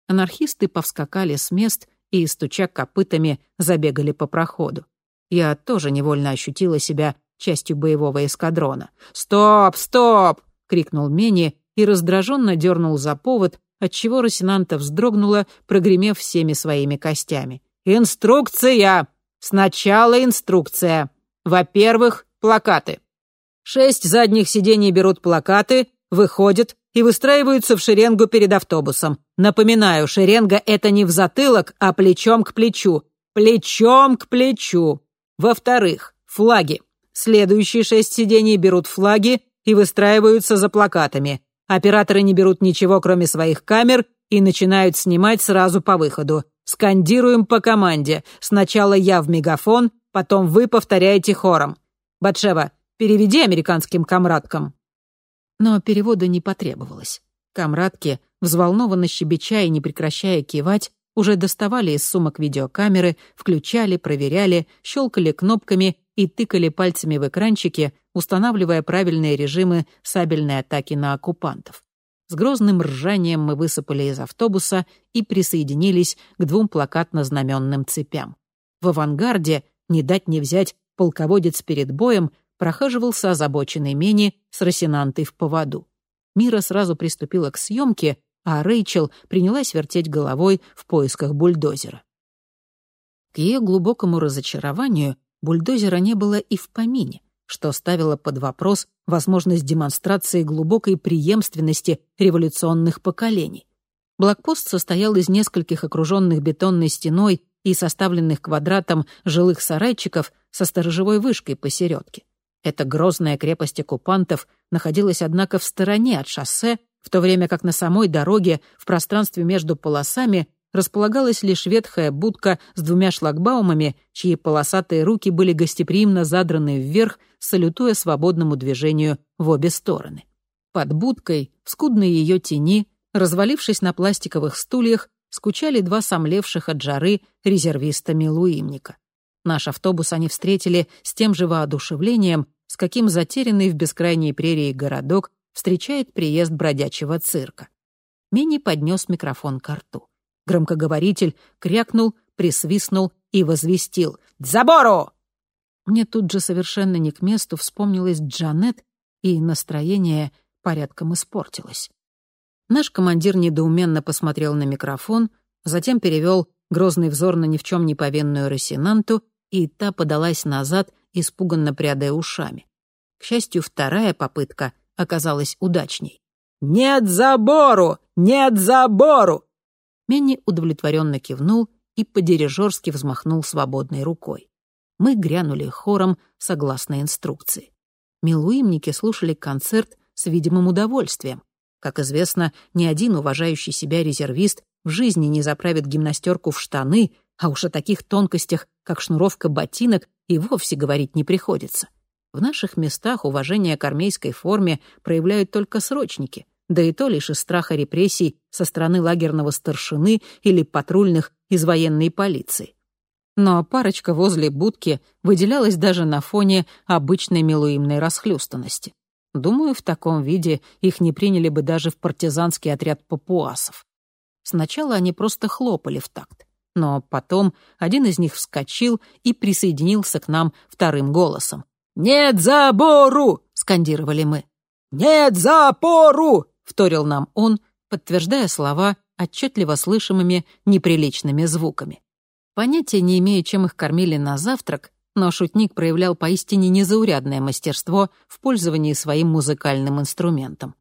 Анархисты повскакали с мест и, стуча копытами, забегали по проходу. Я тоже невольно ощутила себя частью боевого эскадрона. «Стоп! Стоп!» — крикнул Мени и раздраженно дернул за повод, отчего Росинанта вздрогнула, прогремев всеми своими костями. «Инструкция!» Сначала инструкция. Во-первых, плакаты. Шесть задних сидений берут плакаты, выходят и выстраиваются в шеренгу перед автобусом. Напоминаю, шеренга — это не в затылок, а плечом к плечу. Плечом к плечу. Во-вторых, флаги. Следующие шесть сидений берут флаги и выстраиваются за плакатами. Операторы не берут ничего, кроме своих камер, и начинают снимать сразу по выходу. Скандируем по команде. Сначала я в мегафон, потом вы повторяете хором. Батшева, переведи американским комрадкам». Но перевода не потребовалось. Комрадки, взволнованно щебеча и не прекращая кивать, уже доставали из сумок видеокамеры, включали, проверяли, щелкали кнопками и тыкали пальцами в экранчики, устанавливая правильные режимы сабельной атаки на оккупантов. С грозным ржанием мы высыпали из автобуса и присоединились к двум плакатно-знаменным цепям. В авангарде, не дать не взять, полководец перед боем прохаживался озабоченный Мени с Росинантой в поводу. Мира сразу приступила к съемке, а Рэйчел принялась вертеть головой в поисках бульдозера. К ее глубокому разочарованию бульдозера не было и в помине, что ставило под вопрос возможность демонстрации глубокой преемственности революционных поколений. Блокпост состоял из нескольких окруженных бетонной стеной и составленных квадратом жилых сарайчиков со сторожевой вышкой посередке. Эта грозная крепость оккупантов находилась, однако, в стороне от шоссе, в то время как на самой дороге, в пространстве между полосами, располагалась лишь ветхая будка с двумя шлагбаумами, чьи полосатые руки были гостеприимно задраны вверх, салютуя свободному движению в обе стороны. Под будкой, в скудной ее тени, развалившись на пластиковых стульях, скучали два сомлевших от жары резервиста Милуимника. Наш автобус они встретили с тем же воодушевлением, с каким затерянный в бескрайней прерии городок встречает приезд бродячего цирка. Мини поднес микрофон к рту. Громкоговоритель крякнул, присвистнул и возвестил «Забору!». Мне тут же совершенно не к месту вспомнилась Джанет, и настроение порядком испортилось. Наш командир недоуменно посмотрел на микрофон, затем перевел грозный взор на ни в чем не повинную Росинанту, и та подалась назад, испуганно прядая ушами. К счастью, вторая попытка оказалась удачней. «Нет забору! Нет забору!» Менни удовлетворенно кивнул и по-дирижерски взмахнул свободной рукой. Мы грянули хором согласно инструкции. Милуимники слушали концерт с видимым удовольствием. Как известно, ни один уважающий себя резервист в жизни не заправит гимнастерку в штаны, а уж о таких тонкостях, как шнуровка ботинок, и вовсе говорить не приходится. В наших местах уважение к армейской форме проявляют только срочники, да и то лишь из страха репрессий со стороны лагерного старшины или патрульных из военной полиции. Но парочка возле будки выделялась даже на фоне обычной милуимной расхлюстанности. Думаю, в таком виде их не приняли бы даже в партизанский отряд папуасов. Сначала они просто хлопали в такт, но потом один из них вскочил и присоединился к нам вторым голосом. «Нет забору!» — скандировали мы. «Нет запору!» — вторил нам он, подтверждая слова отчетливо слышимыми неприличными звуками. Понятия не имею, чем их кормили на завтрак, но шутник проявлял поистине незаурядное мастерство в пользовании своим музыкальным инструментом.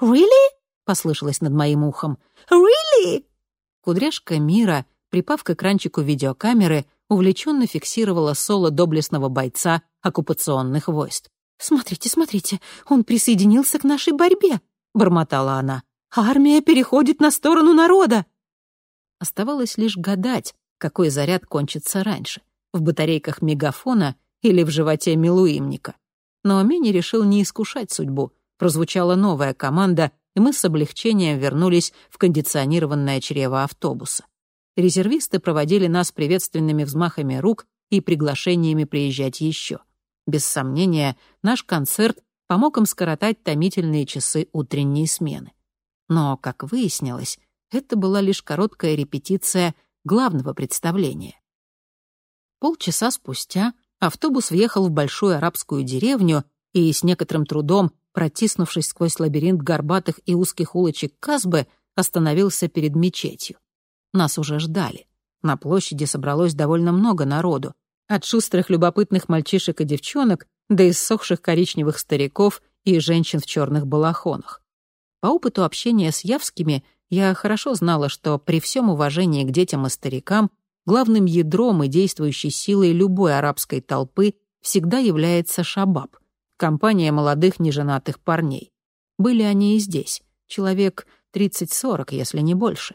«Really?» — послышалось над моим ухом. «Really?» Кудряшка Мира, припав к экранчику видеокамеры, увлеченно фиксировала соло доблестного бойца оккупационных войск. «Смотрите, смотрите, он присоединился к нашей борьбе», — бормотала она. «Армия переходит на сторону народа». Оставалось лишь гадать, какой заряд кончится раньше — в батарейках мегафона или в животе милуимника. Но Мини решил не искушать судьбу. Прозвучала новая команда, и мы с облегчением вернулись в кондиционированное чрево автобуса. Резервисты проводили нас приветственными взмахами рук и приглашениями приезжать еще. Без сомнения, наш концерт помог им скоротать томительные часы утренней смены. Но, как выяснилось, это была лишь короткая репетиция главного представления. Полчаса спустя автобус въехал в большую арабскую деревню и, с некоторым трудом, протиснувшись сквозь лабиринт горбатых и узких улочек Казбы, остановился перед мечетью. Нас уже ждали. На площади собралось довольно много народу. От шустрых любопытных мальчишек и девчонок до иссохших коричневых стариков и женщин в черных балахонах. По опыту общения с явскими я хорошо знала, что при всем уважении к детям и старикам главным ядром и действующей силой любой арабской толпы всегда является шабаб — компания молодых неженатых парней. Были они и здесь, человек 30-40, если не больше.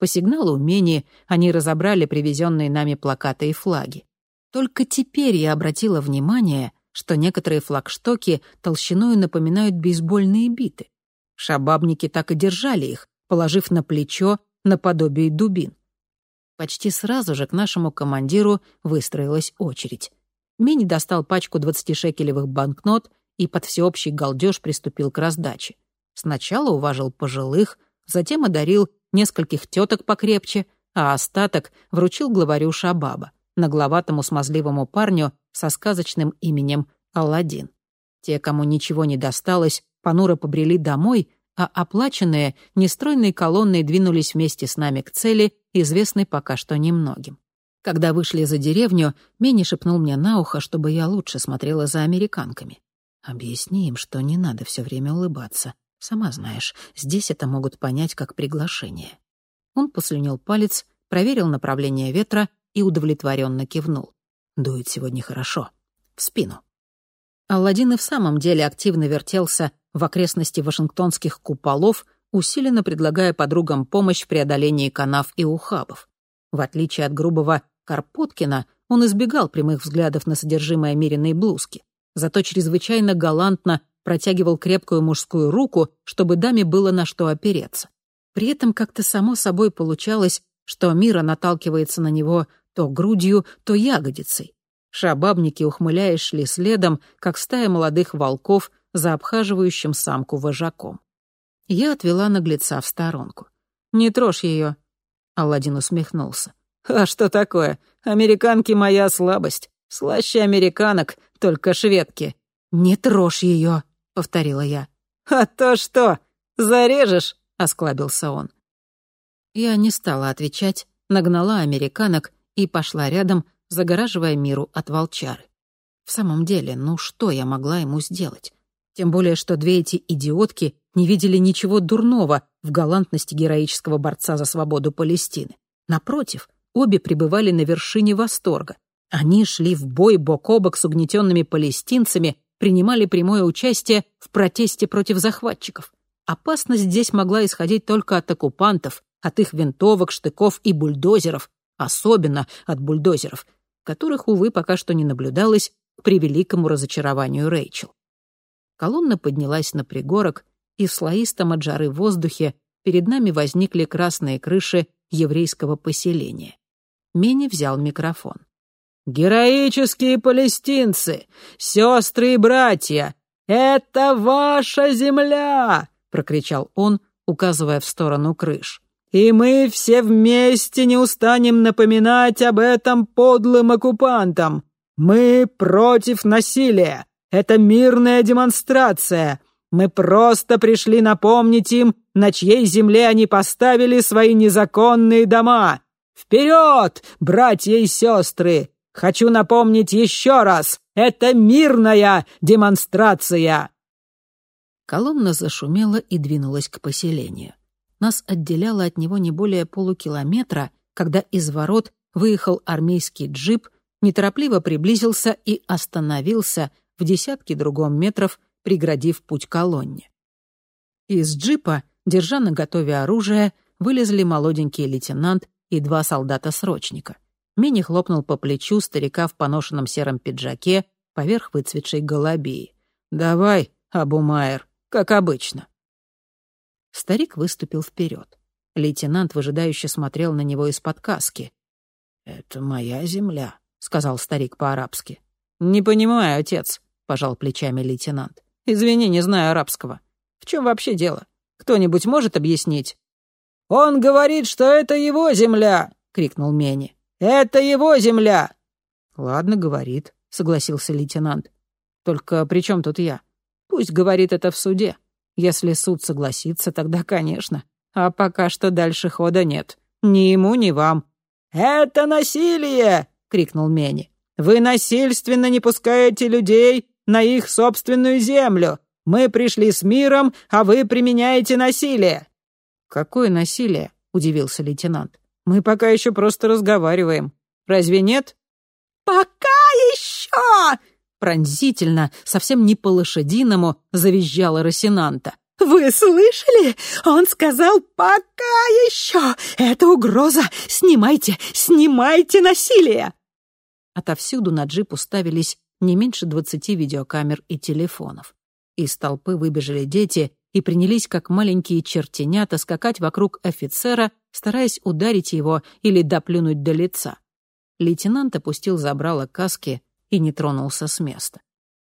По сигналу Мени они разобрали привезенные нами плакаты и флаги. Только теперь я обратила внимание, что некоторые флагштоки толщиной напоминают бейсбольные биты. Шабабники так и держали их, положив на плечо наподобие дубин. Почти сразу же к нашему командиру выстроилась очередь. Мини достал пачку двадцатишекелевых банкнот и под всеобщий галдеж приступил к раздаче. Сначала уважил пожилых, затем одарил нескольких теток покрепче, а остаток вручил главарю Шабаба нагловатому смазливому парню со сказочным именем Алладин. Те, кому ничего не досталось, понуро побрели домой, а оплаченные нестройной колонной двинулись вместе с нами к цели, известной пока что немногим. Когда вышли за деревню, Мени шепнул мне на ухо, чтобы я лучше смотрела за американками. «Объясни им, что не надо все время улыбаться. Сама знаешь, здесь это могут понять как приглашение». Он послюнил палец, проверил направление ветра и удовлетворенно кивнул. «Дует сегодня хорошо. В спину». Алладин и в самом деле активно вертелся в окрестности вашингтонских куполов, усиленно предлагая подругам помощь в преодолении канав и ухабов. В отличие от грубого Карпоткина, он избегал прямых взглядов на содержимое меренной блузки, зато чрезвычайно галантно протягивал крепкую мужскую руку, чтобы даме было на что опереться. При этом как-то само собой получалось, что Мира наталкивается на него то грудью, то ягодицей. Шабабники, ухмыляясь, шли следом, как стая молодых волков за обхаживающим самку вожаком. Я отвела наглеца в сторонку. «Не трожь ее», — Алладин усмехнулся. «А что такое? Американки — моя слабость. Слаще американок, только шведки». «Не трожь ее», — повторила я. «А то что? Зарежешь?» — осклабился он. Я не стала отвечать, нагнала американок и пошла рядом, загораживая миру от волчары. В самом деле, ну что я могла ему сделать? Тем более, что две эти идиотки не видели ничего дурного в галантности героического борца за свободу Палестины. Напротив, обе пребывали на вершине восторга. Они шли в бой бок о бок с угнетенными палестинцами, принимали прямое участие в протесте против захватчиков. Опасность здесь могла исходить только от оккупантов, от их винтовок, штыков и бульдозеров, особенно от бульдозеров, которых, увы, пока что не наблюдалось к превеликому разочарованию Рэйчел. Колонна поднялась на пригорок, и в слоистом от жары воздухе перед нами возникли красные крыши еврейского поселения. Мени взял микрофон. «Героические палестинцы, сестры и братья, это ваша земля!» — прокричал он, указывая в сторону крыш. «И мы все вместе не устанем напоминать об этом подлым оккупантам. Мы против насилия. Это мирная демонстрация. Мы просто пришли напомнить им, на чьей земле они поставили свои незаконные дома. Вперед, братья и сестры! Хочу напомнить еще раз, это мирная демонстрация!» Колонна зашумела и двинулась к поселению. Нас отделяло от него не более полукилометра, когда из ворот выехал армейский джип, неторопливо приблизился и остановился в десятке другом метров преградив путь колонне. Из джипа, держа на готове оружие, вылезли молоденький лейтенант и два солдата-срочника. Мини хлопнул по плечу старика в поношенном сером пиджаке поверх выцветшей голубии. «Давай, Абу Майер, как обычно». Старик выступил вперед. Лейтенант выжидающе смотрел на него из-под каски. «Это моя земля», — сказал старик по-арабски. «Не понимаю, отец», — пожал плечами лейтенант. Извини, не знаю арабского. В чем вообще дело? Кто-нибудь может объяснить?» «Он говорит, что это его земля!» — крикнул Мени. «Это его земля!» «Ладно, говорит», — согласился лейтенант. «Только при чем тут я? Пусть говорит это в суде. Если суд согласится, тогда, конечно. А пока что дальше хода нет. Ни ему, ни вам». «Это насилие!» — крикнул Мени. «Вы насильственно не пускаете людей на их собственную землю. Мы пришли с миром, а вы применяете насилие». «Какое насилие?» — удивился лейтенант. «Мы пока еще просто разговариваем. Разве нет?» «Пока еще!» Пронзительно, совсем не по-лошадиному, завизжала Росинанта. «Вы слышали? Он сказал «пока еще!» Это угроза! Снимайте, снимайте насилие!» Отовсюду на джип уставились не меньше двадцати видеокамер и телефонов. Из толпы выбежали дети и принялись, как маленькие чертенята, скакать вокруг офицера, стараясь ударить его или доплюнуть до лица. Лейтенант опустил забрало каски и не тронулся с места.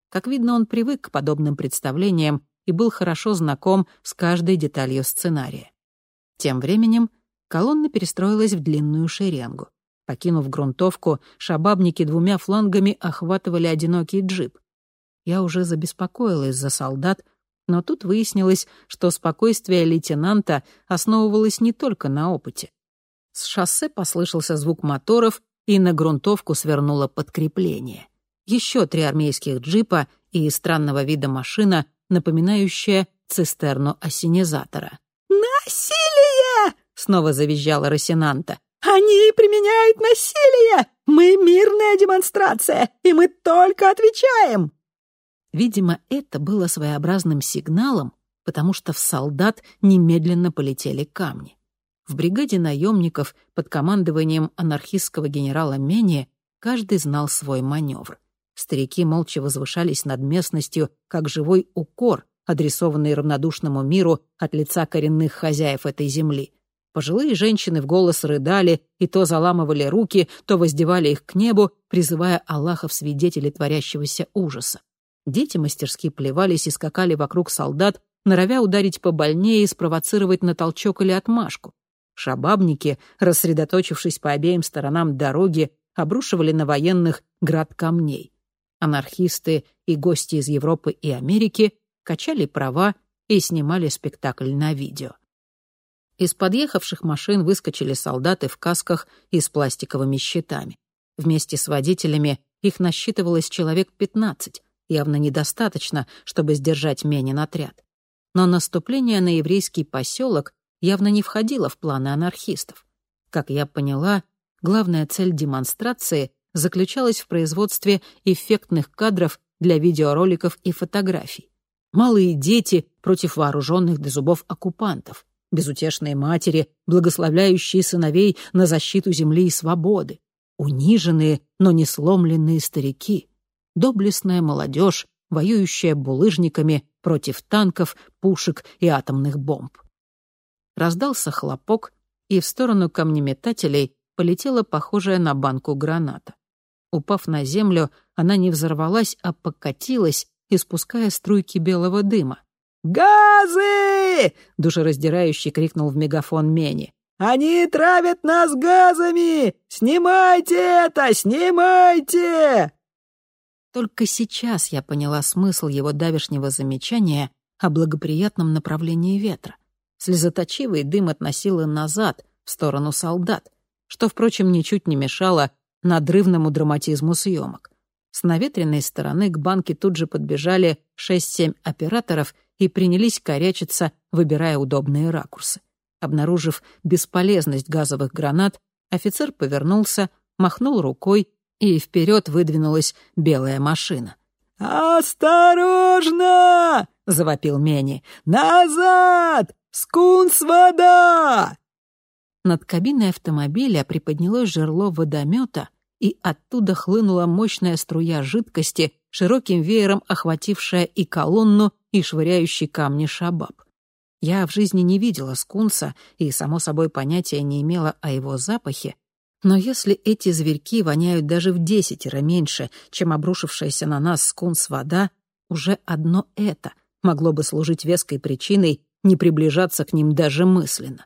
Как видно, он привык к подобным представлениям и был хорошо знаком с каждой деталью сценария. Тем временем колонна перестроилась в длинную шеренгу. Покинув грунтовку, шабабники двумя флангами охватывали одинокий джип. Я уже забеспокоилась за солдат, но тут выяснилось, что спокойствие лейтенанта основывалось не только на опыте. С шоссе послышался звук моторов, и на грунтовку свернуло подкрепление. Еще три армейских джипа и странного вида машина, напоминающая цистерну осенизатора. «Насилие!» — снова завизжала Росинанта. «Они применяют насилие! Мы мирная демонстрация, и мы только отвечаем!» Видимо, это было своеобразным сигналом, потому что в солдат немедленно полетели камни. В бригаде наемников под командованием анархистского генерала Мени каждый знал свой маневр. Старики молча возвышались над местностью, как живой укор, адресованный равнодушному миру от лица коренных хозяев этой земли. Пожилые женщины в голос рыдали и то заламывали руки, то воздевали их к небу, призывая Аллаха в свидетели творящегося ужаса. Дети мастерски плевались и скакали вокруг солдат, норовя ударить побольнее и спровоцировать на толчок или отмашку. Шабабники, рассредоточившись по обеим сторонам дороги, обрушивали на военных град камней. Анархисты и гости из Европы и Америки качали права и снимали спектакль на видео. Из подъехавших машин выскочили солдаты в касках и с пластиковыми щитами. Вместе с водителями их насчитывалось человек пятнадцать явно недостаточно, чтобы сдержать Менин отряд. Но наступление на еврейский поселок явно не входило в планы анархистов. Как я поняла, главная цель демонстрации заключалась в производстве эффектных кадров для видеороликов и фотографий. Малые дети против вооруженных до зубов оккупантов, безутешные матери, благословляющие сыновей на защиту земли и свободы, униженные, но не сломленные старики — доблестная молодежь, воюющая булыжниками против танков, пушек и атомных бомб. Раздался хлопок, и в сторону камнеметателей полетела похожая на банку граната. Упав на землю, она не взорвалась, а покатилась, испуская струйки белого дыма. «Газы!» — душераздирающе крикнул в мегафон Мени. «Они травят нас газами! Снимайте это! Снимайте!» Только сейчас я поняла смысл его давешнего замечания о благоприятном направлении ветра. Слезоточивый дым относило назад, в сторону солдат, что, впрочем, ничуть не мешало надрывному драматизму съемок. С наветренной стороны к банке тут же подбежали 6-7 операторов и принялись корячиться, выбирая удобные ракурсы. Обнаружив бесполезность газовых гранат, офицер повернулся, махнул рукой, и вперед выдвинулась белая машина. «Осторожно!» — завопил Мени. «Назад! Скунс вода!» Над кабиной автомобиля приподнялось жерло водомета, и оттуда хлынула мощная струя жидкости, широким веером охватившая и колонну, и швыряющий камни шабаб. Я в жизни не видела скунса и, само собой, понятия не имела о его запахе, но если эти зверьки воняют даже в десятеро меньше, чем обрушившаяся на нас скунс вода, уже одно это могло бы служить веской причиной не приближаться к ним даже мысленно.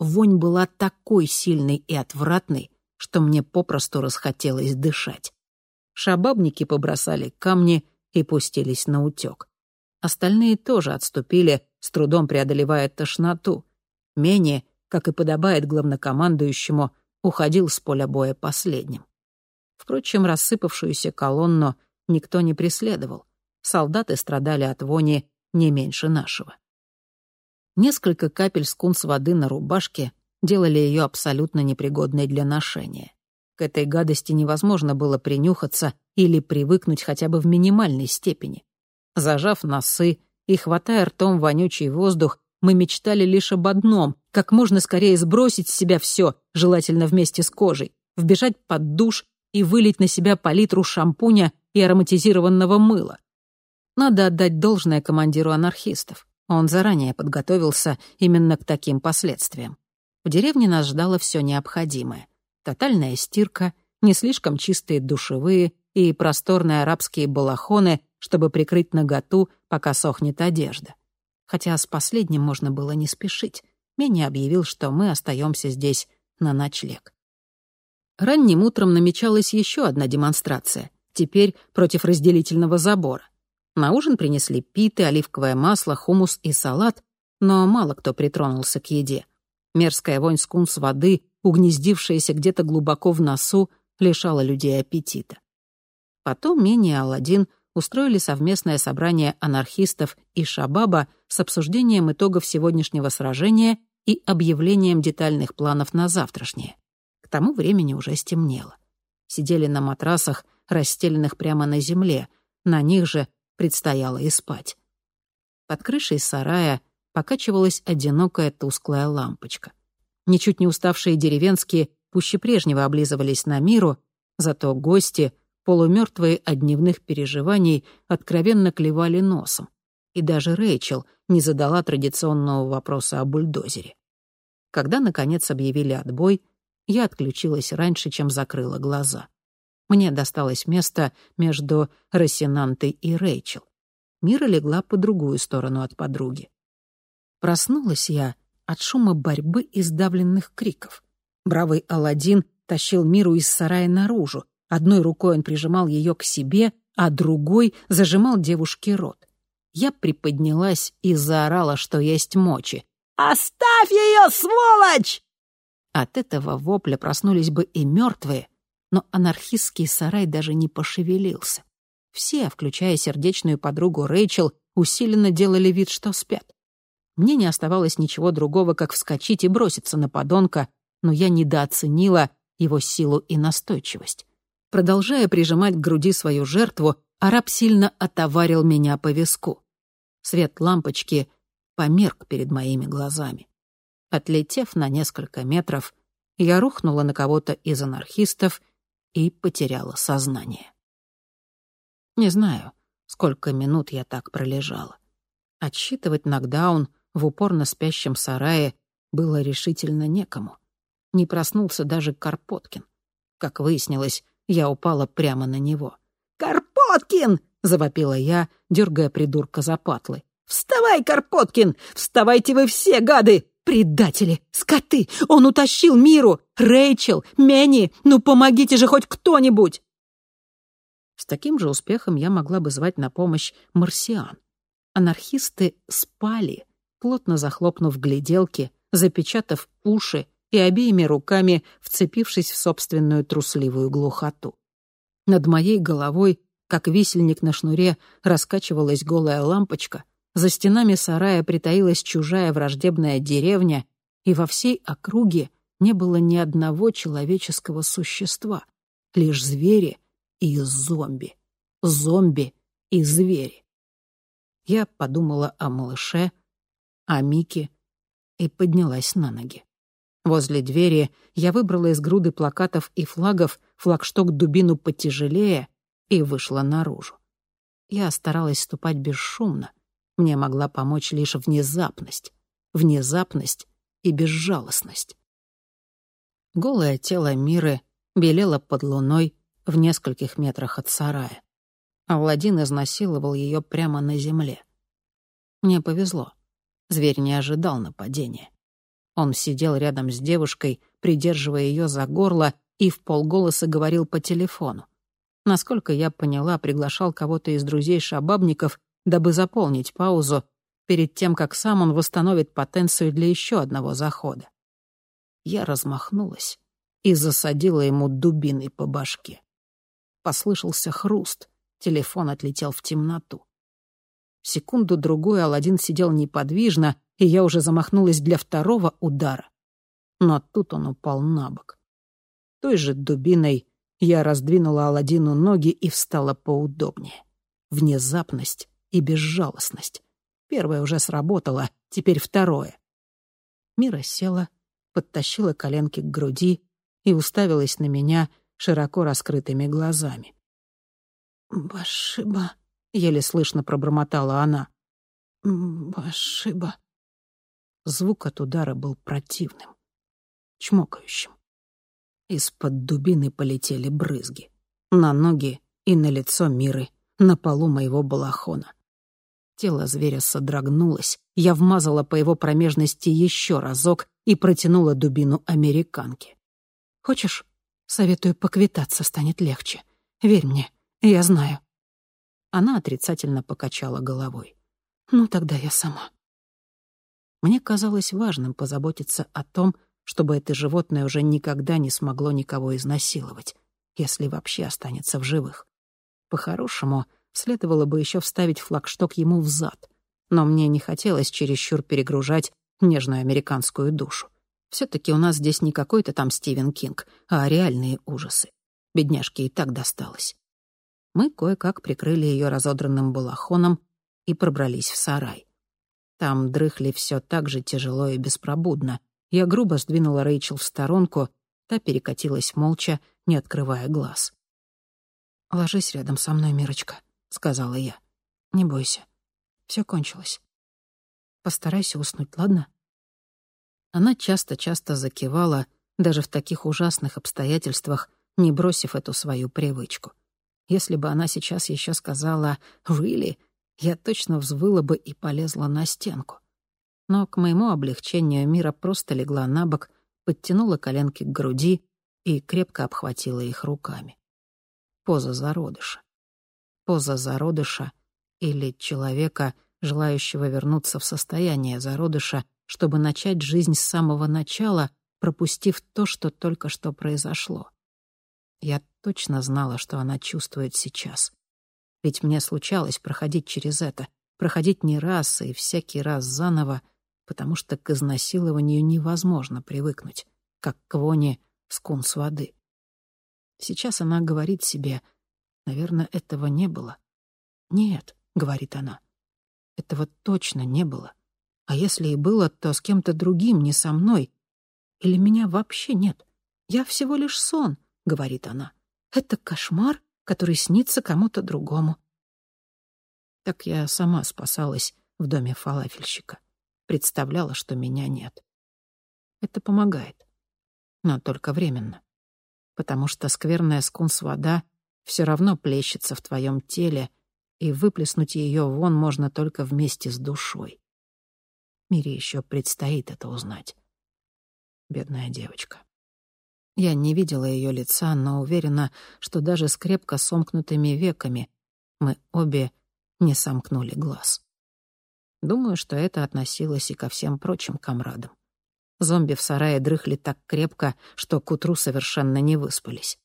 Вонь была такой сильной и отвратной, что мне попросту расхотелось дышать. Шабабники побросали камни и пустились на утек. Остальные тоже отступили, с трудом преодолевая тошноту. Менее, как и подобает главнокомандующему, уходил с поля боя последним. Впрочем, рассыпавшуюся колонну никто не преследовал. Солдаты страдали от вони не меньше нашего. Несколько капель скунс воды на рубашке делали ее абсолютно непригодной для ношения. К этой гадости невозможно было принюхаться или привыкнуть хотя бы в минимальной степени. Зажав носы и хватая ртом вонючий воздух, мы мечтали лишь об одном — как можно скорее сбросить с себя все, желательно вместе с кожей, вбежать под душ и вылить на себя палитру шампуня и ароматизированного мыла. Надо отдать должное командиру анархистов. Он заранее подготовился именно к таким последствиям. В деревне нас ждало все необходимое. Тотальная стирка, не слишком чистые душевые и просторные арабские балахоны, чтобы прикрыть наготу, пока сохнет одежда хотя с последним можно было не спешить. Менни объявил, что мы остаемся здесь на ночлег. Ранним утром намечалась еще одна демонстрация, теперь против разделительного забора. На ужин принесли питы, оливковое масло, хумус и салат, но мало кто притронулся к еде. Мерзкая вонь скунс воды, угнездившаяся где-то глубоко в носу, лишала людей аппетита. Потом Мини и Аладдин устроили совместное собрание анархистов и Шабаба с обсуждением итогов сегодняшнего сражения и объявлением детальных планов на завтрашнее. К тому времени уже стемнело. Сидели на матрасах, расстеленных прямо на земле, на них же предстояло и спать. Под крышей сарая покачивалась одинокая тусклая лампочка. Ничуть не уставшие деревенские пуще прежнего облизывались на миру, зато гости, полумертвые от дневных переживаний, откровенно клевали носом. И даже Рэйчел не задала традиционного вопроса о бульдозере. Когда, наконец, объявили отбой, я отключилась раньше, чем закрыла глаза. Мне досталось место между Росинантой и Рэйчел. Мира легла по другую сторону от подруги. Проснулась я от шума борьбы и сдавленных криков. Бравый Аладдин тащил Миру из сарая наружу. Одной рукой он прижимал ее к себе, а другой зажимал девушке рот. Я приподнялась и заорала, что есть мочи. «Оставь ее, сволочь!» От этого вопля проснулись бы и мертвые, но анархистский сарай даже не пошевелился. Все, включая сердечную подругу Рэйчел, усиленно делали вид, что спят. Мне не оставалось ничего другого, как вскочить и броситься на подонка, но я недооценила его силу и настойчивость. Продолжая прижимать к груди свою жертву, араб сильно отоварил меня по виску. Свет лампочки померк перед моими глазами. Отлетев на несколько метров, я рухнула на кого-то из анархистов и потеряла сознание. Не знаю, сколько минут я так пролежала. Отсчитывать нокдаун в упорно спящем сарае было решительно некому. Не проснулся даже Карпоткин. Как выяснилось, я упала прямо на него. «Карпоткин!» — завопила я, дергая придурка за патлы. «Вставай, Карпоткин! Вставайте вы все, гады! Предатели! Скоты! Он утащил Миру! Рэйчел! Менни! Ну помогите же хоть кто-нибудь!» С таким же успехом я могла бы звать на помощь марсиан. Анархисты спали, плотно захлопнув гляделки, запечатав уши и обеими руками вцепившись в собственную трусливую глухоту. Над моей головой, как висельник на шнуре, раскачивалась голая лампочка, за стенами сарая притаилась чужая враждебная деревня, и во всей округе не было ни одного человеческого существа, лишь звери и зомби. Зомби и звери. Я подумала о малыше, о Мике и поднялась на ноги. Возле двери я выбрала из груды плакатов и флагов флагшток-дубину потяжелее и вышла наружу. Я старалась ступать бесшумно. Мне могла помочь лишь внезапность. Внезапность и безжалостность. Голое тело Миры белело под луной в нескольких метрах от сарая. Алладин изнасиловал ее прямо на земле. Мне повезло. Зверь не ожидал нападения. Он сидел рядом с девушкой, придерживая ее за горло, и в полголоса говорил по телефону. Насколько я поняла, приглашал кого-то из друзей-шабабников, дабы заполнить паузу перед тем, как сам он восстановит потенцию для еще одного захода. Я размахнулась и засадила ему дубиной по башке. Послышался хруст, телефон отлетел в темноту. Секунду-другую Аладдин сидел неподвижно, и я уже замахнулась для второго удара. Но тут он упал на бок. Той же дубиной я раздвинула Аладдину ноги и встала поудобнее. Внезапность и безжалостность. Первое уже сработало, теперь второе. Мира села, подтащила коленки к груди и уставилась на меня широко раскрытыми глазами. «Башиба», — еле слышно пробормотала она. «Башиба». Звук от удара был противным, чмокающим. Из-под дубины полетели брызги. На ноги и на лицо Миры, на полу моего балахона. Тело зверя содрогнулось, я вмазала по его промежности еще разок и протянула дубину американке. «Хочешь, Советую поквитаться, станет легче. Верь мне, я знаю». Она отрицательно покачала головой. «Ну, тогда я сама». Мне казалось важным позаботиться о том, чтобы это животное уже никогда не смогло никого изнасиловать, если вообще останется в живых. По-хорошему, следовало бы еще вставить флагшток ему в зад, но мне не хотелось чересчур перегружать нежную американскую душу. все таки у нас здесь не какой-то там Стивен Кинг, а реальные ужасы. Бедняжке и так досталось. Мы кое-как прикрыли ее разодранным балахоном и пробрались в сарай. Там дрыхли все так же тяжело и беспробудно. Я грубо сдвинула Рэйчел в сторонку, та перекатилась молча, не открывая глаз. «Ложись рядом со мной, Мирочка», — сказала я. «Не бойся. Все кончилось. Постарайся уснуть, ладно?» Она часто-часто закивала, даже в таких ужасных обстоятельствах, не бросив эту свою привычку. Если бы она сейчас еще сказала «really», я точно взвыла бы и полезла на стенку. Но к моему облегчению Мира просто легла на бок, подтянула коленки к груди и крепко обхватила их руками. Поза зародыша. Поза зародыша или человека, желающего вернуться в состояние зародыша, чтобы начать жизнь с самого начала, пропустив то, что только что произошло. Я точно знала, что она чувствует сейчас. Ведь мне случалось проходить через это, проходить не раз и всякий раз заново, потому что к изнасилованию невозможно привыкнуть, как к воне скунс воды. Сейчас она говорит себе, наверное, этого не было. «Нет», — говорит она, — «этого точно не было. А если и было, то с кем-то другим, не со мной. Или меня вообще нет. Я всего лишь сон», — говорит она. «Это кошмар, который снится кому-то другому». Так я сама спасалась в доме фалафельщика. Представляла, что меня нет. Это помогает. Но только временно потому что скверная скунс-вода все равно плещется в твоем теле, и выплеснуть ее вон можно только вместе с душой. Мире еще предстоит это узнать. Бедная девочка. Я не видела ее лица, но уверена, что даже с крепко сомкнутыми веками мы обе не сомкнули глаз. Думаю, что это относилось и ко всем прочим комрадам. Зомби в сарае дрыхли так крепко, что к утру совершенно не выспались.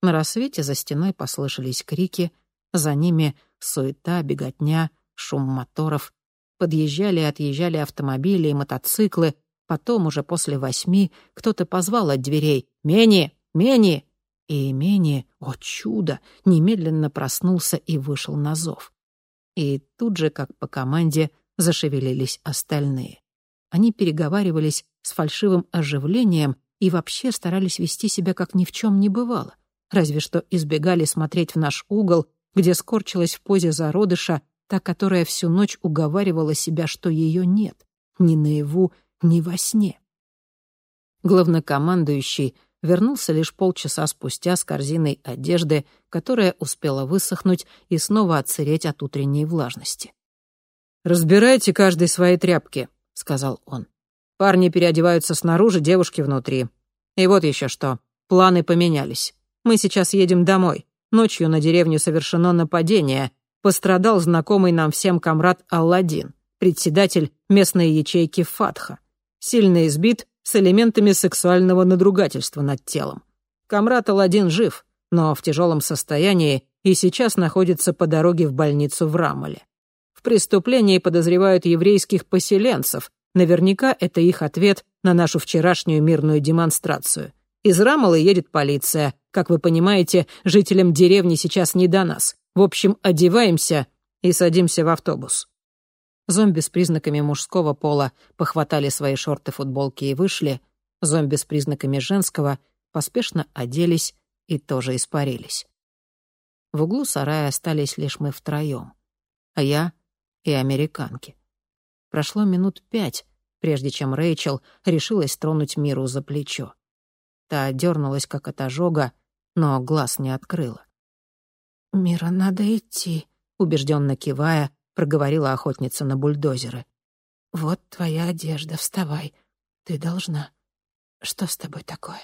На рассвете за стеной послышались крики, за ними суета, беготня, шум моторов. Подъезжали и отъезжали автомобили и мотоциклы. Потом, уже после восьми, кто-то позвал от дверей «Мени! Мени!» И Мени, о чудо, немедленно проснулся и вышел на зов. И тут же, как по команде, зашевелились остальные. Они переговаривались с фальшивым оживлением и вообще старались вести себя, как ни в чем не бывало. Разве что избегали смотреть в наш угол, где скорчилась в позе зародыша та, которая всю ночь уговаривала себя, что ее нет, ни наяву, ни во сне. Главнокомандующий вернулся лишь полчаса спустя с корзиной одежды, которая успела высохнуть и снова отсыреть от утренней влажности. «Разбирайте каждый свои тряпки», — сказал он. «Парни переодеваются снаружи, девушки внутри. И вот еще что. Планы поменялись. Мы сейчас едем домой. Ночью на деревню совершено нападение. Пострадал знакомый нам всем комрад Алладин, председатель местной ячейки Фатха. Сильно избит с элементами сексуального надругательства над телом. Комрад Алладин жив, но в тяжелом состоянии и сейчас находится по дороге в больницу в Рамале преступлении подозревают еврейских поселенцев. Наверняка это их ответ на нашу вчерашнюю мирную демонстрацию. Из Рамалы едет полиция. Как вы понимаете, жителям деревни сейчас не до нас. В общем, одеваемся и садимся в автобус. Зомби с признаками мужского пола похватали свои шорты, футболки и вышли. Зомби с признаками женского поспешно оделись и тоже испарились. В углу сарая остались лишь мы втроем. А я и американки. Прошло минут пять, прежде чем Рэйчел решилась тронуть Миру за плечо. Та дернулась, как от ожога, но глаз не открыла. «Мира, надо идти», — убежденно кивая, проговорила охотница на бульдозеры. «Вот твоя одежда, вставай. Ты должна. Что с тобой такое?»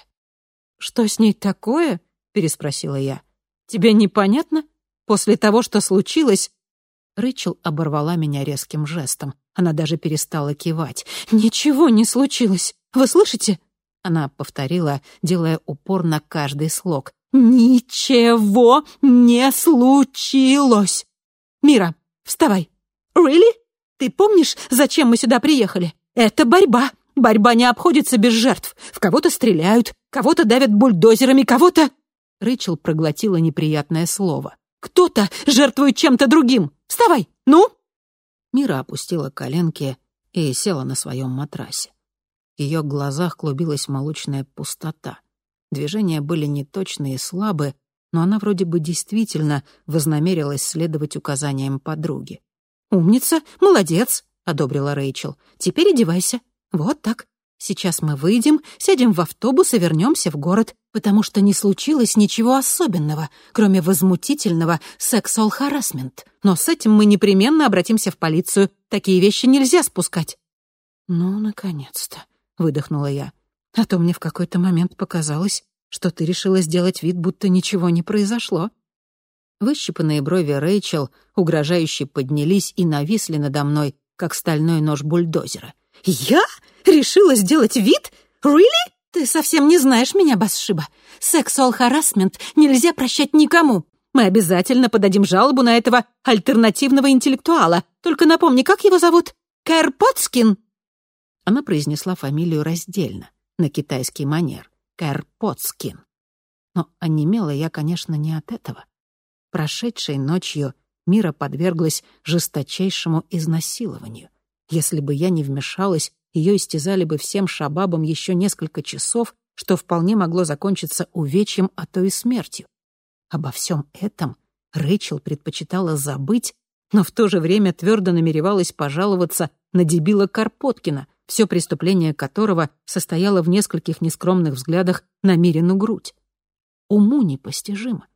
«Что с ней такое?» — переспросила я. «Тебе непонятно? После того, что случилось...» Рэйчел оборвала меня резким жестом. Она даже перестала кивать. «Ничего не случилось. Вы слышите?» Она повторила, делая упор на каждый слог. «Ничего не случилось!» «Мира, вставай!» «Really? Ты помнишь, зачем мы сюда приехали? Это борьба. Борьба не обходится без жертв. В кого-то стреляют, кого-то давят бульдозерами, кого-то...» Рэйчел проглотила неприятное слово. «Кто-то жертвует чем-то другим. Вставай, ну!» Мира опустила коленки и села на своем матрасе. В ее глазах клубилась молочная пустота. Движения были неточные и слабые, но она вроде бы действительно вознамерилась следовать указаниям подруги. «Умница, молодец», — одобрила Рэйчел. «Теперь одевайся. Вот так. Сейчас мы выйдем, сядем в автобус и вернемся в город, потому что не случилось ничего особенного, кроме возмутительного сексуал-харассмент. Но с этим мы непременно обратимся в полицию. Такие вещи нельзя спускать». «Ну, наконец-то», — выдохнула я. «А то мне в какой-то момент показалось, что ты решила сделать вид, будто ничего не произошло». Выщипанные брови Рэйчел угрожающе поднялись и нависли надо мной, как стальной нож бульдозера. «Я? Решила сделать вид? Really? Ты совсем не знаешь меня, Басшиба. Сексуал-харассмент нельзя прощать никому. Мы обязательно подадим жалобу на этого альтернативного интеллектуала. Только напомни, как его зовут? Кэрпотскин?» Она произнесла фамилию раздельно, на китайский манер. Кэрпотскин. Но онемела я, конечно, не от этого. Прошедшей ночью Мира подверглась жесточайшему изнасилованию. Если бы я не вмешалась, ее истязали бы всем шабабом еще несколько часов, что вполне могло закончиться увечьем, а то и смертью. Обо всем этом Рэйчел предпочитала забыть, но в то же время твердо намеревалась пожаловаться на дебила Карпоткина, все преступление которого состояло в нескольких нескромных взглядах на Мирину грудь. Уму непостижимо.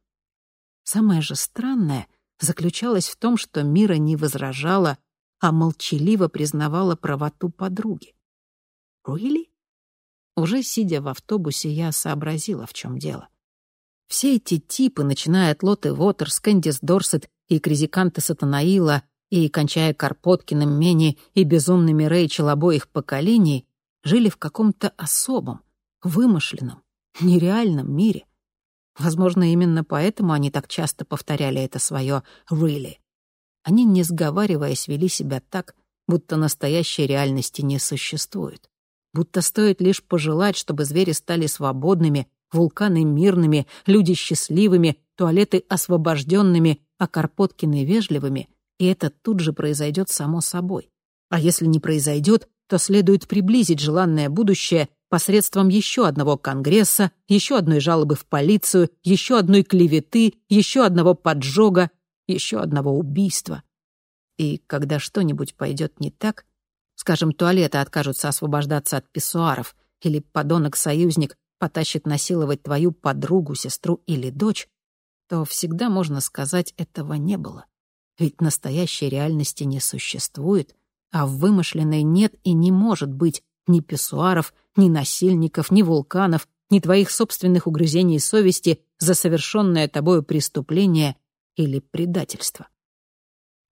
Самое же странное заключалось в том, что Мира не возражала, а молчаливо признавала правоту подруги. «Really?» Уже сидя в автобусе, я сообразила, в чем дело. Все эти типы, начиная от Лоты Уотерс, Кэндис Дорсет и Кризиканта Сатанаила, и кончая Карпоткиным, Мени и безумными Рэйчел обоих поколений, жили в каком-то особом, вымышленном, нереальном мире — Возможно, именно поэтому они так часто повторяли это свое «really». Они, не сговариваясь, вели себя так, будто настоящей реальности не существует. Будто стоит лишь пожелать, чтобы звери стали свободными, вулканы мирными, люди счастливыми, туалеты освобожденными, а Карпоткины вежливыми, и это тут же произойдет само собой. А если не произойдет, то следует приблизить желанное будущее посредством еще одного конгресса, еще одной жалобы в полицию, еще одной клеветы, еще одного поджога, еще одного убийства. И когда что-нибудь пойдет не так, скажем, туалеты откажутся освобождаться от писсуаров, или подонок-союзник потащит насиловать твою подругу, сестру или дочь, то всегда можно сказать, этого не было. Ведь настоящей реальности не существует, а в вымышленной нет и не может быть ни писсуаров, ни насильников, ни вулканов, ни твоих собственных угрызений совести за совершенное тобою преступление или предательство.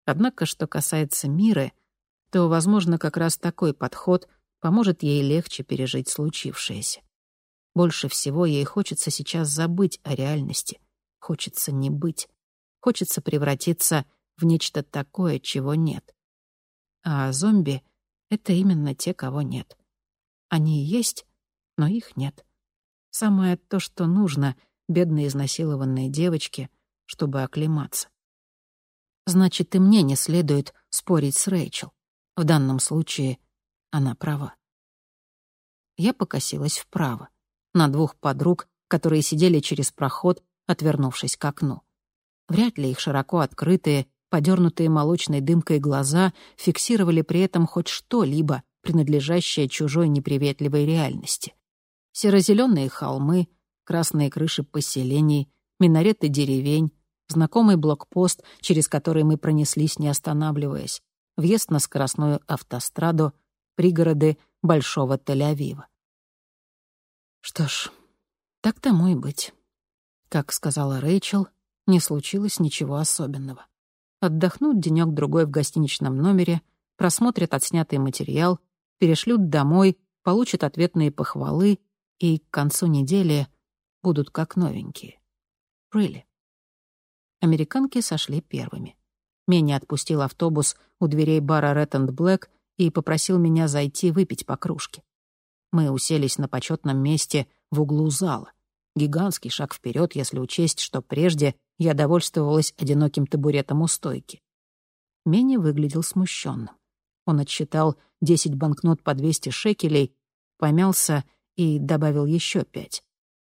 Однако, что касается Миры, то, возможно, как раз такой подход поможет ей легче пережить случившееся. Больше всего ей хочется сейчас забыть о реальности, хочется не быть, хочется превратиться в нечто такое, чего нет. А зомби — это именно те, кого нет. Они есть, но их нет. Самое то, что нужно бедной изнасилованной девочке, чтобы оклематься. Значит, и мне не следует спорить с Рэйчел. В данном случае она права. Я покосилась вправо, на двух подруг, которые сидели через проход, отвернувшись к окну. Вряд ли их широко открытые, подернутые молочной дымкой глаза фиксировали при этом хоть что-либо, принадлежащее чужой неприветливой реальности. Серо-зеленые холмы, красные крыши поселений, минареты деревень, знакомый блокпост, через который мы пронеслись, не останавливаясь, въезд на скоростную автостраду, пригороды Большого Тель-Авива. Что ж, Так тому и быть. Как сказала Рэйчел, не случилось ничего особенного. Отдохнут денёк-другой в гостиничном номере, просмотрят отснятый материал, перешлют домой, получат ответные похвалы и к концу недели будут как новенькие. Really. Американки сошли первыми. Менни отпустил автобус у дверей бара Red and Black и попросил меня зайти выпить по кружке. Мы уселись на почетном месте в углу зала. Гигантский шаг вперед, если учесть, что прежде я довольствовалась одиноким табуретом у стойки. Менни выглядел смущенным. Он отсчитал 10 банкнот по 200 шекелей, помялся и добавил еще пять.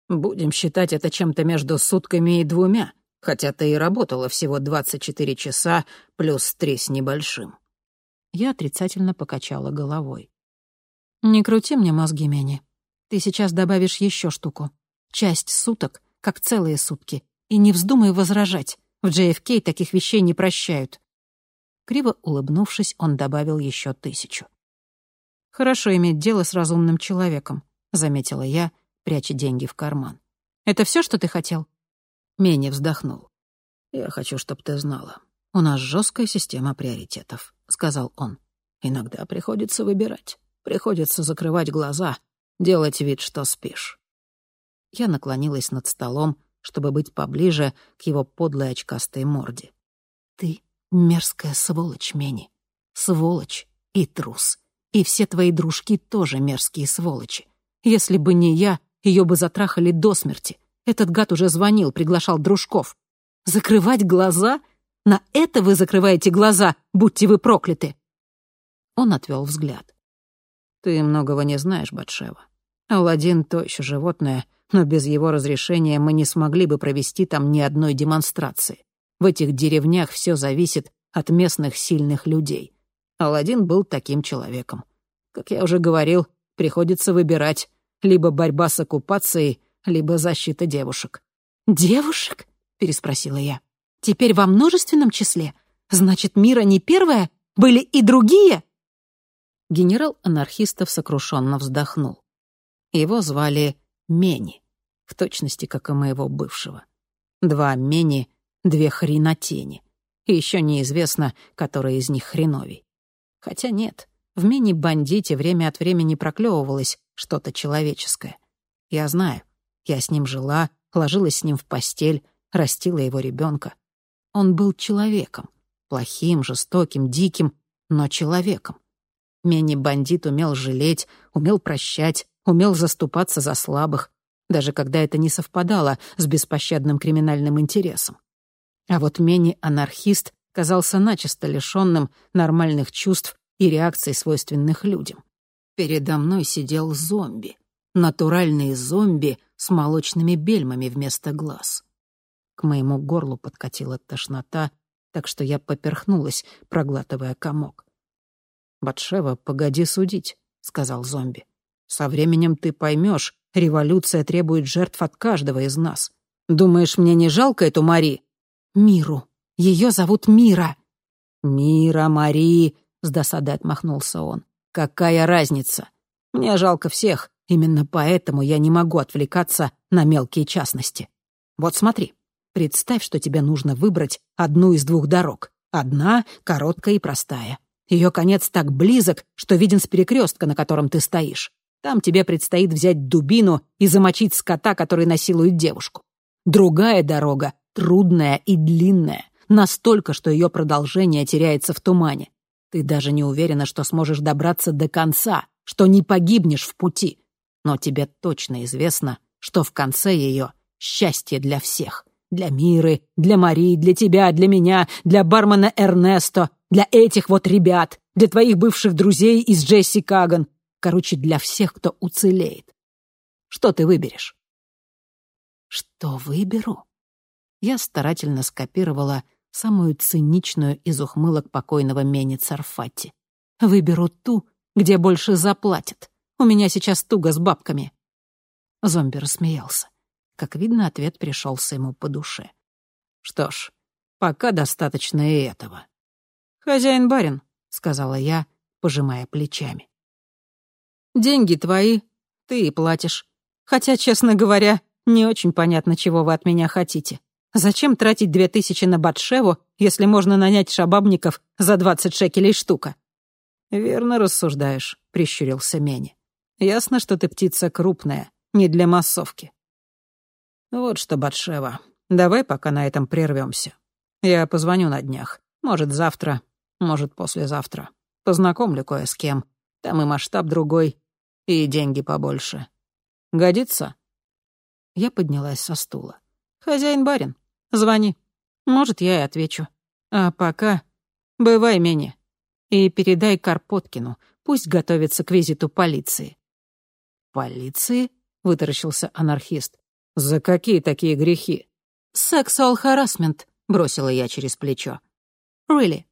«Будем считать это чем-то между сутками и двумя, хотя ты и работала всего 24 часа плюс три с небольшим». Я отрицательно покачала головой. «Не крути мне мозги, Менни. Ты сейчас добавишь еще штуку. Часть суток, как целые сутки. И не вздумай возражать. В JFK таких вещей не прощают». Криво улыбнувшись, он добавил еще тысячу. «Хорошо иметь дело с разумным человеком», — заметила я, пряча деньги в карман. «Это все, что ты хотел?» Менни вздохнул. «Я хочу, чтобы ты знала. У нас жесткая система приоритетов», — сказал он. «Иногда приходится выбирать». Приходится закрывать глаза, делать вид, что спишь. Я наклонилась над столом, чтобы быть поближе к его подлой очкастой морде. «Ты мерзкая сволочь, Мени. Сволочь и трус. И все твои дружки тоже мерзкие сволочи. Если бы не я, ее бы затрахали до смерти. Этот гад уже звонил, приглашал дружков. Закрывать глаза? На это вы закрываете глаза, будьте вы прокляты!» Он отвел взгляд. Ты многого не знаешь, Батшева. Аладдин — то еще животное, но без его разрешения мы не смогли бы провести там ни одной демонстрации. В этих деревнях все зависит от местных сильных людей. Аладдин был таким человеком. Как я уже говорил, приходится выбирать либо борьба с оккупацией, либо защита девушек. «Девушек?» — переспросила я. «Теперь во множественном числе? Значит, Мира не первая? Были и другие?» генерал анархистов сокрушенно вздохнул. Его звали Мени, в точности, как и моего бывшего. Два Мени, две хренотени. И еще неизвестно, который из них хреновей. Хотя нет, в Мени-бандите время от времени проклевывалось что-то человеческое. Я знаю, я с ним жила, ложилась с ним в постель, растила его ребенка. Он был человеком, плохим, жестоким, диким, но человеком. Мени-бандит умел жалеть, умел прощать, умел заступаться за слабых, даже когда это не совпадало с беспощадным криминальным интересом. А вот Мени-анархист казался начисто лишённым нормальных чувств и реакций, свойственных людям. Передо мной сидел зомби. Натуральные зомби с молочными бельмами вместо глаз. К моему горлу подкатила тошнота, так что я поперхнулась, проглатывая комок. «Батшева, погоди судить», — сказал зомби. «Со временем ты поймешь, революция требует жертв от каждого из нас. Думаешь, мне не жалко эту Мари?» «Миру. Ее зовут Мира». «Мира, Мари», — с досадой отмахнулся он. «Какая разница? Мне жалко всех, именно поэтому я не могу отвлекаться на мелкие частности. Вот смотри, представь, что тебе нужно выбрать одну из двух дорог. Одна — короткая и простая. Ее конец так близок, что виден с перекрестка, на котором ты стоишь. Там тебе предстоит взять дубину и замочить скота, который насилует девушку. Другая дорога, трудная и длинная, настолько, что ее продолжение теряется в тумане. Ты даже не уверена, что сможешь добраться до конца, что не погибнешь в пути. Но тебе точно известно, что в конце ее счастье для всех. Для Миры, для Марии, для тебя, для меня, для бармена Эрнесто, для этих вот ребят, для твоих бывших друзей из Джесси Каган. Короче, для всех, кто уцелеет. Что ты выберешь? Что выберу? Я старательно скопировала самую циничную из ухмылок покойного Мени Царфати. Выберу ту, где больше заплатят. У меня сейчас туго с бабками. Зомби рассмеялся. Как видно, ответ пришелся ему по душе. Что ж, пока достаточно и этого. «Хозяин-барин», — сказала я, пожимая плечами. «Деньги твои, ты и платишь. Хотя, честно говоря, Не очень понятно, чего вы от меня хотите. Зачем тратить две тысячи на Батшеву, если можно нанять шабабников за двадцать шекелей штука?» «Верно рассуждаешь», — прищурился Мени. «Ясно, что ты птица крупная, не для массовки». «Вот что, Батшева, давай пока на этом прервемся. Я позвоню на днях. Может, завтра, может, послезавтра. Познакомлю кое с кем. Там и масштаб другой, и деньги побольше. Годится?» Я поднялась со стула. «Хозяин-барин, звони. Может, я и отвечу. А пока бывай менее. И передай Карпоткину, пусть готовится к визиту полиции». «Полиции?» — вытаращился анархист. «За какие такие грехи?» «Сексуал харасмент», — бросила я через плечо. «Really,